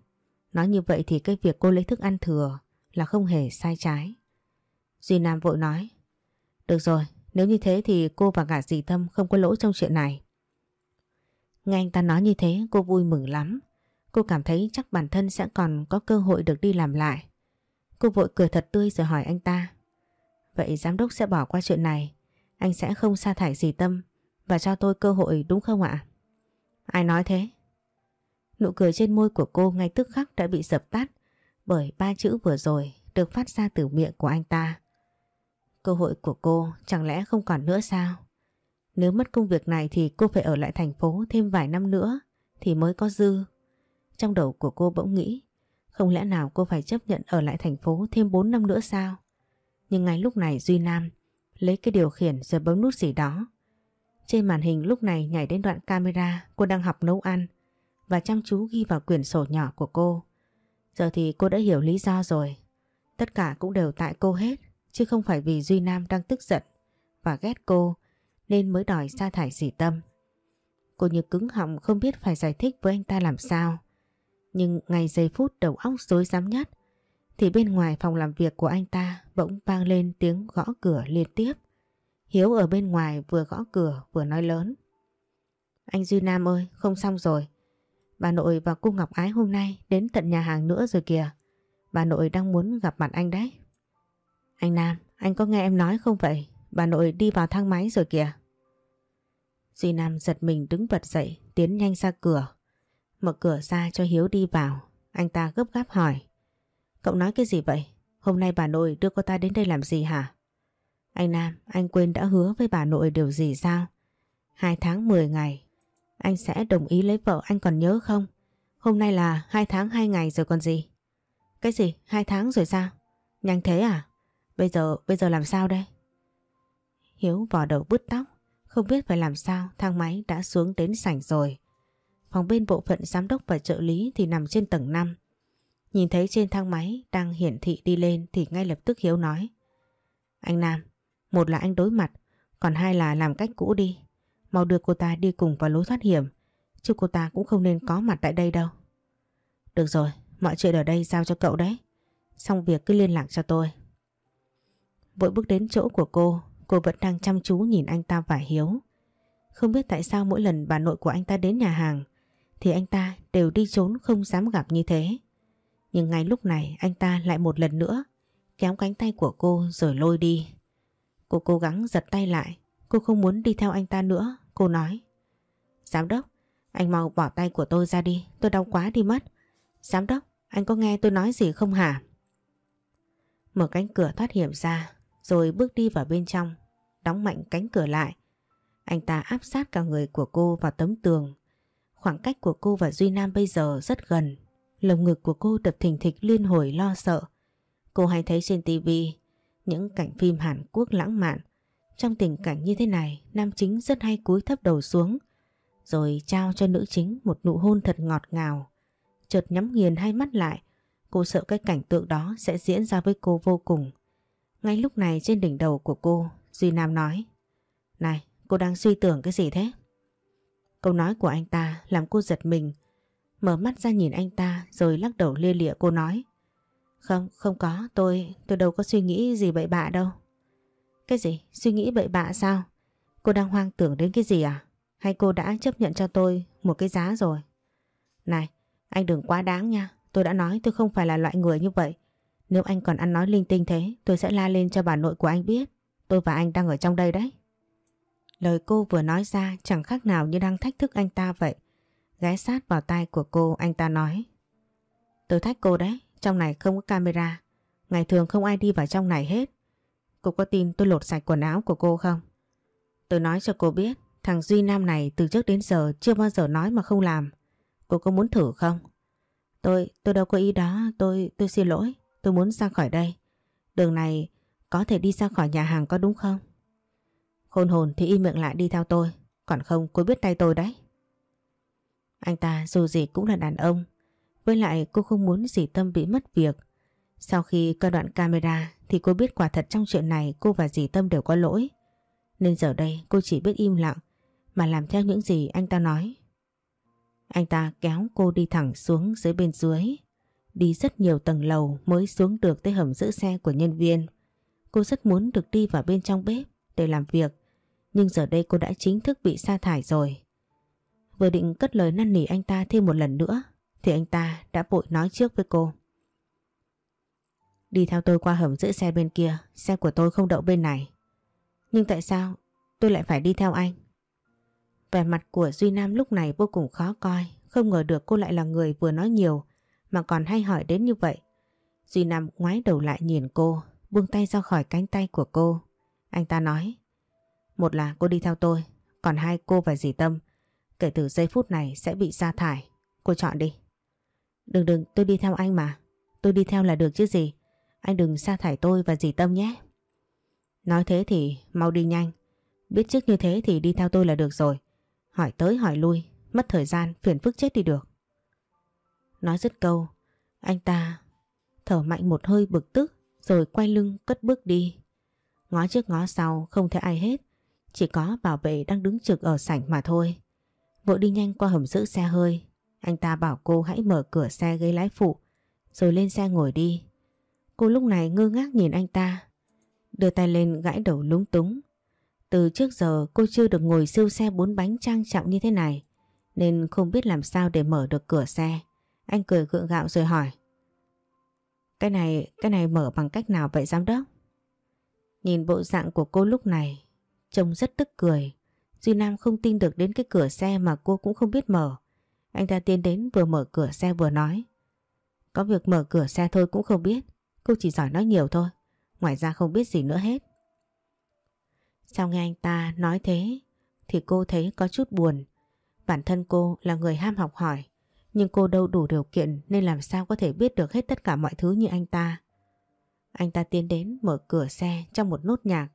Nói như vậy thì cái việc cô lấy thức ăn thừa là không hề sai trái. Duy Nam vội nói, được rồi, nếu như thế thì cô và cả dì Tâm không có lỗi trong chuyện này. Nghe anh ta nói như thế cô vui mừng lắm. Cô cảm thấy chắc bản thân sẽ còn có cơ hội được đi làm lại. Cô vội cười thật tươi rồi hỏi anh ta. Vậy giám đốc sẽ bỏ qua chuyện này. Anh sẽ không sa thải gì Tâm và cho tôi cơ hội đúng không ạ? Ai nói thế? Nụ cười trên môi của cô ngay tức khắc đã bị dập tắt bởi ba chữ vừa rồi được phát ra từ miệng của anh ta. Cơ hội của cô chẳng lẽ không còn nữa sao? Nếu mất công việc này thì cô phải ở lại thành phố thêm vài năm nữa thì mới có dư. Trong đầu của cô bỗng nghĩ không lẽ nào cô phải chấp nhận ở lại thành phố thêm 4 năm nữa sao? Nhưng ngay lúc này Duy Nam lấy cái điều khiển rồi bấm nút gì đó. Trên màn hình lúc này nhảy đến đoạn camera cô đang học nấu ăn và chăm chú ghi vào quyển sổ nhỏ của cô. Giờ thì cô đã hiểu lý do rồi. Tất cả cũng đều tại cô hết, chứ không phải vì Duy Nam đang tức giận và ghét cô nên mới đòi sa thải dì Tâm. Cô như cứng họng không biết phải giải thích với anh ta làm sao. Nhưng ngày giây phút đầu óc rối rắm nhất thì bên ngoài phòng làm việc của anh ta bỗng vang lên tiếng gõ cửa liên tiếp. Hiếu ở bên ngoài vừa gõ cửa vừa nói lớn. Anh Duy Nam ơi, không xong rồi. Bà nội và cô Ngọc Ái hôm nay đến tận nhà hàng nữa rồi kìa. Bà nội đang muốn gặp mặt anh đấy. Anh Nam, anh có nghe em nói không vậy? Bà nội đi vào thang máy rồi kìa. Duy Nam giật mình đứng bật dậy, tiến nhanh ra cửa. Mở cửa ra cho Hiếu đi vào. Anh ta gấp gáp hỏi. Cậu nói cái gì vậy? Hôm nay bà nội đưa cô ta đến đây làm gì hả? Anh Nam, anh quên đã hứa với bà nội điều gì sao? Hai tháng 10 ngày, anh sẽ đồng ý lấy vợ anh còn nhớ không? Hôm nay là hai tháng hai ngày rồi còn gì? Cái gì? Hai tháng rồi sao? Nhanh thế à? Bây giờ, bây giờ làm sao đây? Hiếu vò đầu bứt tóc, không biết phải làm sao thang máy đã xuống đến sảnh rồi. Phòng bên bộ phận giám đốc và trợ lý thì nằm trên tầng 5. Nhìn thấy trên thang máy đang hiển thị đi lên thì ngay lập tức Hiếu nói. Anh Nam, một là anh đối mặt, còn hai là làm cách cũ đi. Mau đưa cô ta đi cùng vào lối thoát hiểm, chứ cô ta cũng không nên có mặt tại đây đâu. Được rồi, mọi chuyện ở đây giao cho cậu đấy. Xong việc cứ liên lạc cho tôi. Vội bước đến chỗ của cô, cô vẫn đang chăm chú nhìn anh ta và Hiếu. Không biết tại sao mỗi lần bà nội của anh ta đến nhà hàng thì anh ta đều đi trốn không dám gặp như thế. Nhưng ngay lúc này anh ta lại một lần nữa kéo cánh tay của cô rồi lôi đi. Cô cố gắng giật tay lại, cô không muốn đi theo anh ta nữa, cô nói. Giám đốc, anh mau bỏ tay của tôi ra đi, tôi đau quá đi mất. Giám đốc, anh có nghe tôi nói gì không hả? Mở cánh cửa thoát hiểm ra, rồi bước đi vào bên trong, đóng mạnh cánh cửa lại. Anh ta áp sát cả người của cô vào tấm tường. Khoảng cách của cô và Duy Nam bây giờ rất gần. Lồng ngực của cô đập thình thịch liên hồi lo sợ. Cô hay thấy trên tivi những cảnh phim Hàn Quốc lãng mạn. Trong tình cảnh như thế này, nam chính rất hay cúi thấp đầu xuống, rồi trao cho nữ chính một nụ hôn thật ngọt ngào. Chợt nhắm nghiền hai mắt lại, cô sợ cái cảnh tượng đó sẽ diễn ra với cô vô cùng. Ngay lúc này trên đỉnh đầu của cô, Duy Nam nói Này, cô đang suy tưởng cái gì thế? Câu nói của anh ta làm cô giật mình, mở mắt ra nhìn anh ta rồi lắc đầu lia lịa cô nói Không, không có, tôi, tôi đâu có suy nghĩ gì bậy bạ đâu. Cái gì? Suy nghĩ bậy bạ sao? Cô đang hoang tưởng đến cái gì à? Hay cô đã chấp nhận cho tôi một cái giá rồi? Này, anh đừng quá đáng nha. Tôi đã nói tôi không phải là loại người như vậy. Nếu anh còn ăn nói linh tinh thế, tôi sẽ la lên cho bà nội của anh biết. Tôi và anh đang ở trong đây đấy. Lời cô vừa nói ra chẳng khác nào như đang thách thức anh ta vậy. Ghé sát vào tai của cô anh ta nói. Tôi thách cô đấy, trong này không có camera. Ngày thường không ai đi vào trong này hết. Cô có tin tôi lột sạch quần áo của cô không? Tôi nói cho cô biết, thằng Duy Nam này từ trước đến giờ chưa bao giờ nói mà không làm. Cô có muốn thử không? Tôi, tôi đâu có ý đó, tôi, tôi xin lỗi. Tôi muốn ra khỏi đây. Đường này có thể đi ra khỏi nhà hàng có đúng không? Khôn hồn thì im miệng lại đi theo tôi. Còn không cô biết tay tôi đấy. Anh ta dù gì cũng là đàn ông. Với lại cô không muốn dì Tâm bị mất việc. Sau khi coi đoạn camera thì cô biết quả thật trong chuyện này cô và dì Tâm đều có lỗi. Nên giờ đây cô chỉ biết im lặng, mà làm theo những gì anh ta nói. Anh ta kéo cô đi thẳng xuống dưới bên dưới. Đi rất nhiều tầng lầu mới xuống được tới hầm giữ xe của nhân viên. Cô rất muốn được đi vào bên trong bếp để làm việc. Nhưng giờ đây cô đã chính thức bị sa thải rồi. Vừa định cất lời năn nỉ anh ta thêm một lần nữa thì anh ta đã vội nói trước với cô. Đi theo tôi qua hầm giữ xe bên kia, xe của tôi không đậu bên này. Nhưng tại sao tôi lại phải đi theo anh? Vẻ mặt của Duy Nam lúc này vô cùng khó coi, không ngờ được cô lại là người vừa nói nhiều mà còn hay hỏi đến như vậy. Duy Nam ngoái đầu lại nhìn cô, buông tay ra khỏi cánh tay của cô. Anh ta nói, một là cô đi theo tôi, còn hai cô và dì Tâm, kể từ giây phút này sẽ bị sa thải. Cô chọn đi. Đừng đừng, tôi đi theo anh mà. Tôi đi theo là được chứ gì. Anh đừng sa thải tôi và dì Tâm nhé. Nói thế thì mau đi nhanh. Biết trước như thế thì đi theo tôi là được rồi. Hỏi tới hỏi lui, mất thời gian, phiền phức chết đi được. Nói dứt câu, anh ta thở mạnh một hơi bực tức rồi quay lưng cất bước đi. Ngó trước ngó sau không thấy ai hết, chỉ có bảo vệ đang đứng trực ở sảnh mà thôi. Vội đi nhanh qua hầm giữ xe hơi, anh ta bảo cô hãy mở cửa xe ghế lái phụ rồi lên xe ngồi đi. Cô lúc này ngơ ngác nhìn anh ta, đưa tay lên gãi đầu lúng túng. Từ trước giờ cô chưa được ngồi siêu xe bốn bánh trang trọng như thế này nên không biết làm sao để mở được cửa xe. Anh cười gượng gạo rồi hỏi Cái này, cái này mở bằng cách nào vậy giám đốc? Nhìn bộ dạng của cô lúc này trông rất tức cười. Duy Nam không tin được đến cái cửa xe mà cô cũng không biết mở. Anh ta tiến đến vừa mở cửa xe vừa nói. Có việc mở cửa xe thôi cũng không biết. Cô chỉ giỏi nói nhiều thôi. Ngoài ra không biết gì nữa hết. Sau nghe anh ta nói thế, Thì cô thấy có chút buồn. Bản thân cô là người ham học hỏi, Nhưng cô đâu đủ điều kiện Nên làm sao có thể biết được hết tất cả mọi thứ như anh ta. Anh ta tiến đến mở cửa xe trong một nốt nhạc.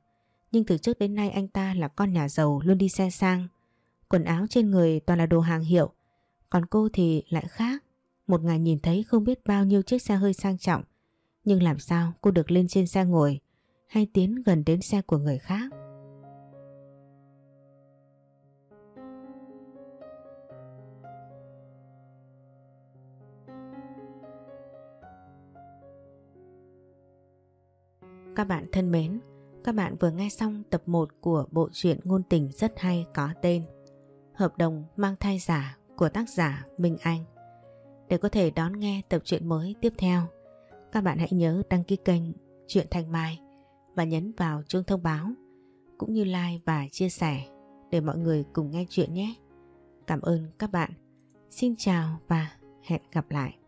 Nhưng từ trước đến nay anh ta là con nhà giàu luôn đi xe sang. Quần áo trên người toàn là đồ hàng hiệu. Còn cô thì lại khác. Một ngày nhìn thấy không biết bao nhiêu chiếc xe hơi sang trọng. Nhưng làm sao cô được lên trên xe ngồi Hay tiến gần đến xe của người khác? Các bạn thân mến, các bạn vừa nghe xong tập 1 của bộ truyện ngôn tình rất hay có tên Hợp đồng mang thai giả của tác giả Minh Anh. Để có thể đón nghe tập truyện mới tiếp theo, các bạn hãy nhớ đăng ký kênh Truyện Thanh Mai và nhấn vào chuông thông báo cũng như like và chia sẻ để mọi người cùng nghe chuyện nhé. Cảm ơn các bạn. Xin chào và hẹn gặp lại.